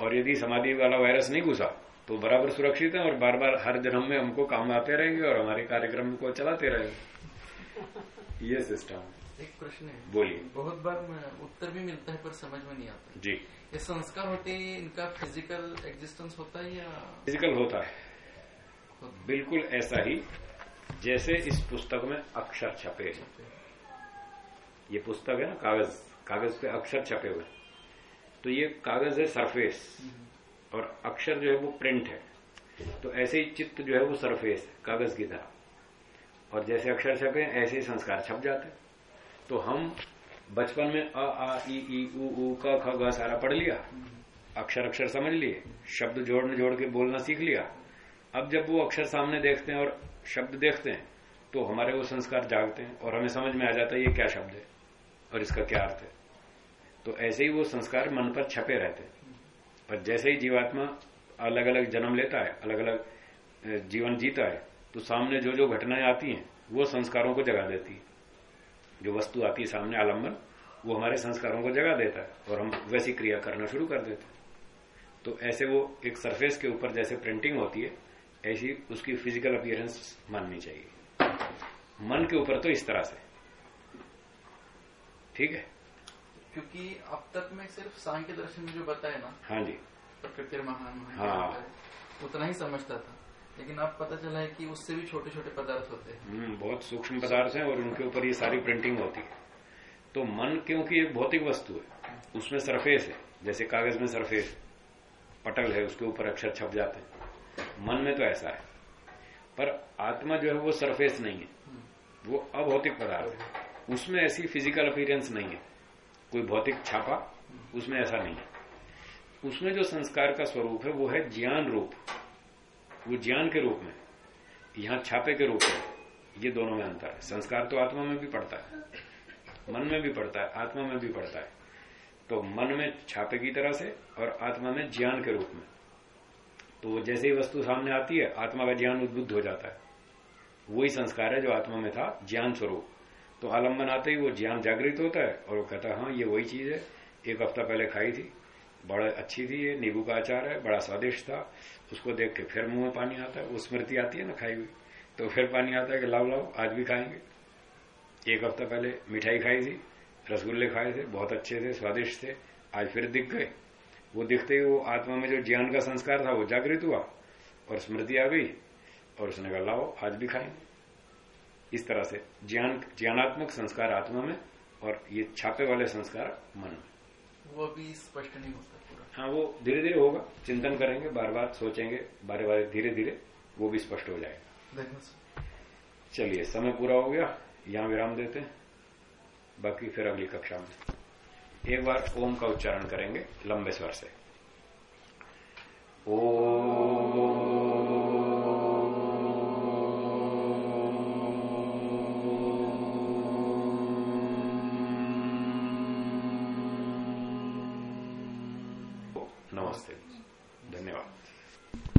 और यदि समाधि वाला वायरस नहीं घुसा तो बराबर सुरक्षित है और बार बार हर जन्म में हमको काम आते रहेंगे और हमारे कार्यक्रम को चलाते रहेंगे। ये सिस्टम एक प्रश्न है। बोलिए। बहुत बार उत्तर भी मिलता है पर समझ में नहीं आता। जी। ये संस्कार होते हैं इनका फ़िज़िकल एग्जिस्टेंस होता है या फ़िज़िकल होता है। बिल्कुल ऐसा ही जैसे इस पुस्तक में अक्षर छपे हैं। ये पुस्तक है ना कागज़। कागज़ पे अक्षर छपे हुए तो ये कागज़ है सरफेस और अक्षर जो है वो प्रिंट है। तो ऐसे ही चित्त जो है वो सरफेस है कागज़ की तरह। और जैसे अक्षर छपे, ऐसे ही संस्कार छप जाते। तो हम बचपन में अ, आ, ई ई, उ ऊ क, ख, ग सारा पढ़ लिया। अक्षर अक्षर समझ लिए। शब्द जोड़ने जोड़ के बोलना सीख लिया। अब जब वो अक्षर सामने देखते हैं और शब्द देखते हैं तो हमारे वो संस्कार जागते हैं और हमें समझ में आ जाता है ये क्या शब्द है और इसका क्या अर्थ है। तो ऐसे ही वो संस्कार मन पर छपे रहते हैं। पर जैसे ही जीवात्मा अलग अलग जन्म लेता है अलग अलग जीवन जीता है तो सामने जो जो घटनाएँ आती हैं वो संस्कारों को जगा देती है। जो वस्तु आती है सामने आलंबन वो हमारे संस्कारों को जगा देता है और हम वैसी क्रिया करना शुरू कर देते हैं। तो ऐसे वो एक सरफेस के ऊपर जैसे प्रिंटिंग होती है ऐसी उसकी फ़िज़िकल अपियरेंस माननी चाहिए। मन के ऊपर तो इस तरह से। ठीक है? क्योंकि अब तक मैं सिर्फ़ सांख्य दर्शन में जो बताया ना हाँ जी। प्रकृति महान महान हाँ। उतना ही समझता था। लेकिन अब पता चला है कि उससे भी छोटे छोटे पदार्थ होते हैं। हम्म, बहुत सूक्ष्म पदार्थ हैं और उनके ऊपर ये सारी प्रिंटिंग होती है। तो मन क्योंकि एक भौतिक वस्तु है उसमें सरफेस है जैसे कागज़ में सरफेस पटल है उसके ऊपर अक्षर छप जाते हैं। मन में तो ऐसा है। पर आत्मा जो है वो सरफेस नहीं है। वो अभौतिक पदार्थ है। उसमें ऐसी फ़िज़िकल अपीरेंस नहीं है। कोई भौतिक छापा उसमें ऐसा नहीं है। उसमें जो संस्कार का स्वरूप है वो है ज्ञान रूप। वो ज्ञान के रूप में, यहाँ छापे के रूप में, ये दोनों में अंतर है। संस्कार तो आत्मा में भी पड़ता है, मन में भी पड़ता है, आत्मा में भी पड़ता है। तो मन में छापे की तरह से और आत्मा में ज्ञान के रूप में। तो जैसे ही वस्तु सामने आती है, आत्मा का ज्ञान उद्बुद्ध हो जाता है। वही संस्कार है जो आत्मा में था, ज्ञान स्वरूप। तो आलंबन आते ही वो ज्ञान जागृत होता है और वो कहता है हाँ ये वही चीज़ है, एक हफ़्ता पहले खाई थी बड़ा अच्छी थी, ये नींबू का अचार है, बड़ा स्वादिष्ट था। उसको देख के फिर मुँह में पानी आता है, वो स्मृति आती है ना खाई हुई। तो फिर पानी आता है कि लाओ लाओ, आज भी खाएँगे। एक हफ़्ता पहले मिठाई खाई थी, रसगुल्ले खाए थे, बहुत अच्छे थे, स्वादिष्ट थे, आज फिर दिख गए। वो दिखते ही वो आत्मा में जो ज्ञान का संस्कार था, वो जागृत हुआ और स्मृति आ गई और उसने कहा, लाओ, आज भी खाएँगे। इस तरह से ज्ञान, ज्ञानात्मक संस्कार आत्मा में और ये छापे वाले संस्कार मन में। वो अभी स्पष्ट नहीं होता पूरा। हाँ वो धीरे धीरे होगा चिंतन करेंगे बार बार सोचेंगे बारे बारे धीरे धीरे वो भी स्पष्ट हो जाएगा। चलिए समय पूरा हो गया यहाँ विराम देते हैं बाकी फिर अगली कक्षा में। एक बार ओम का उच्चारण करेंगे लंबे स्वर से। ओ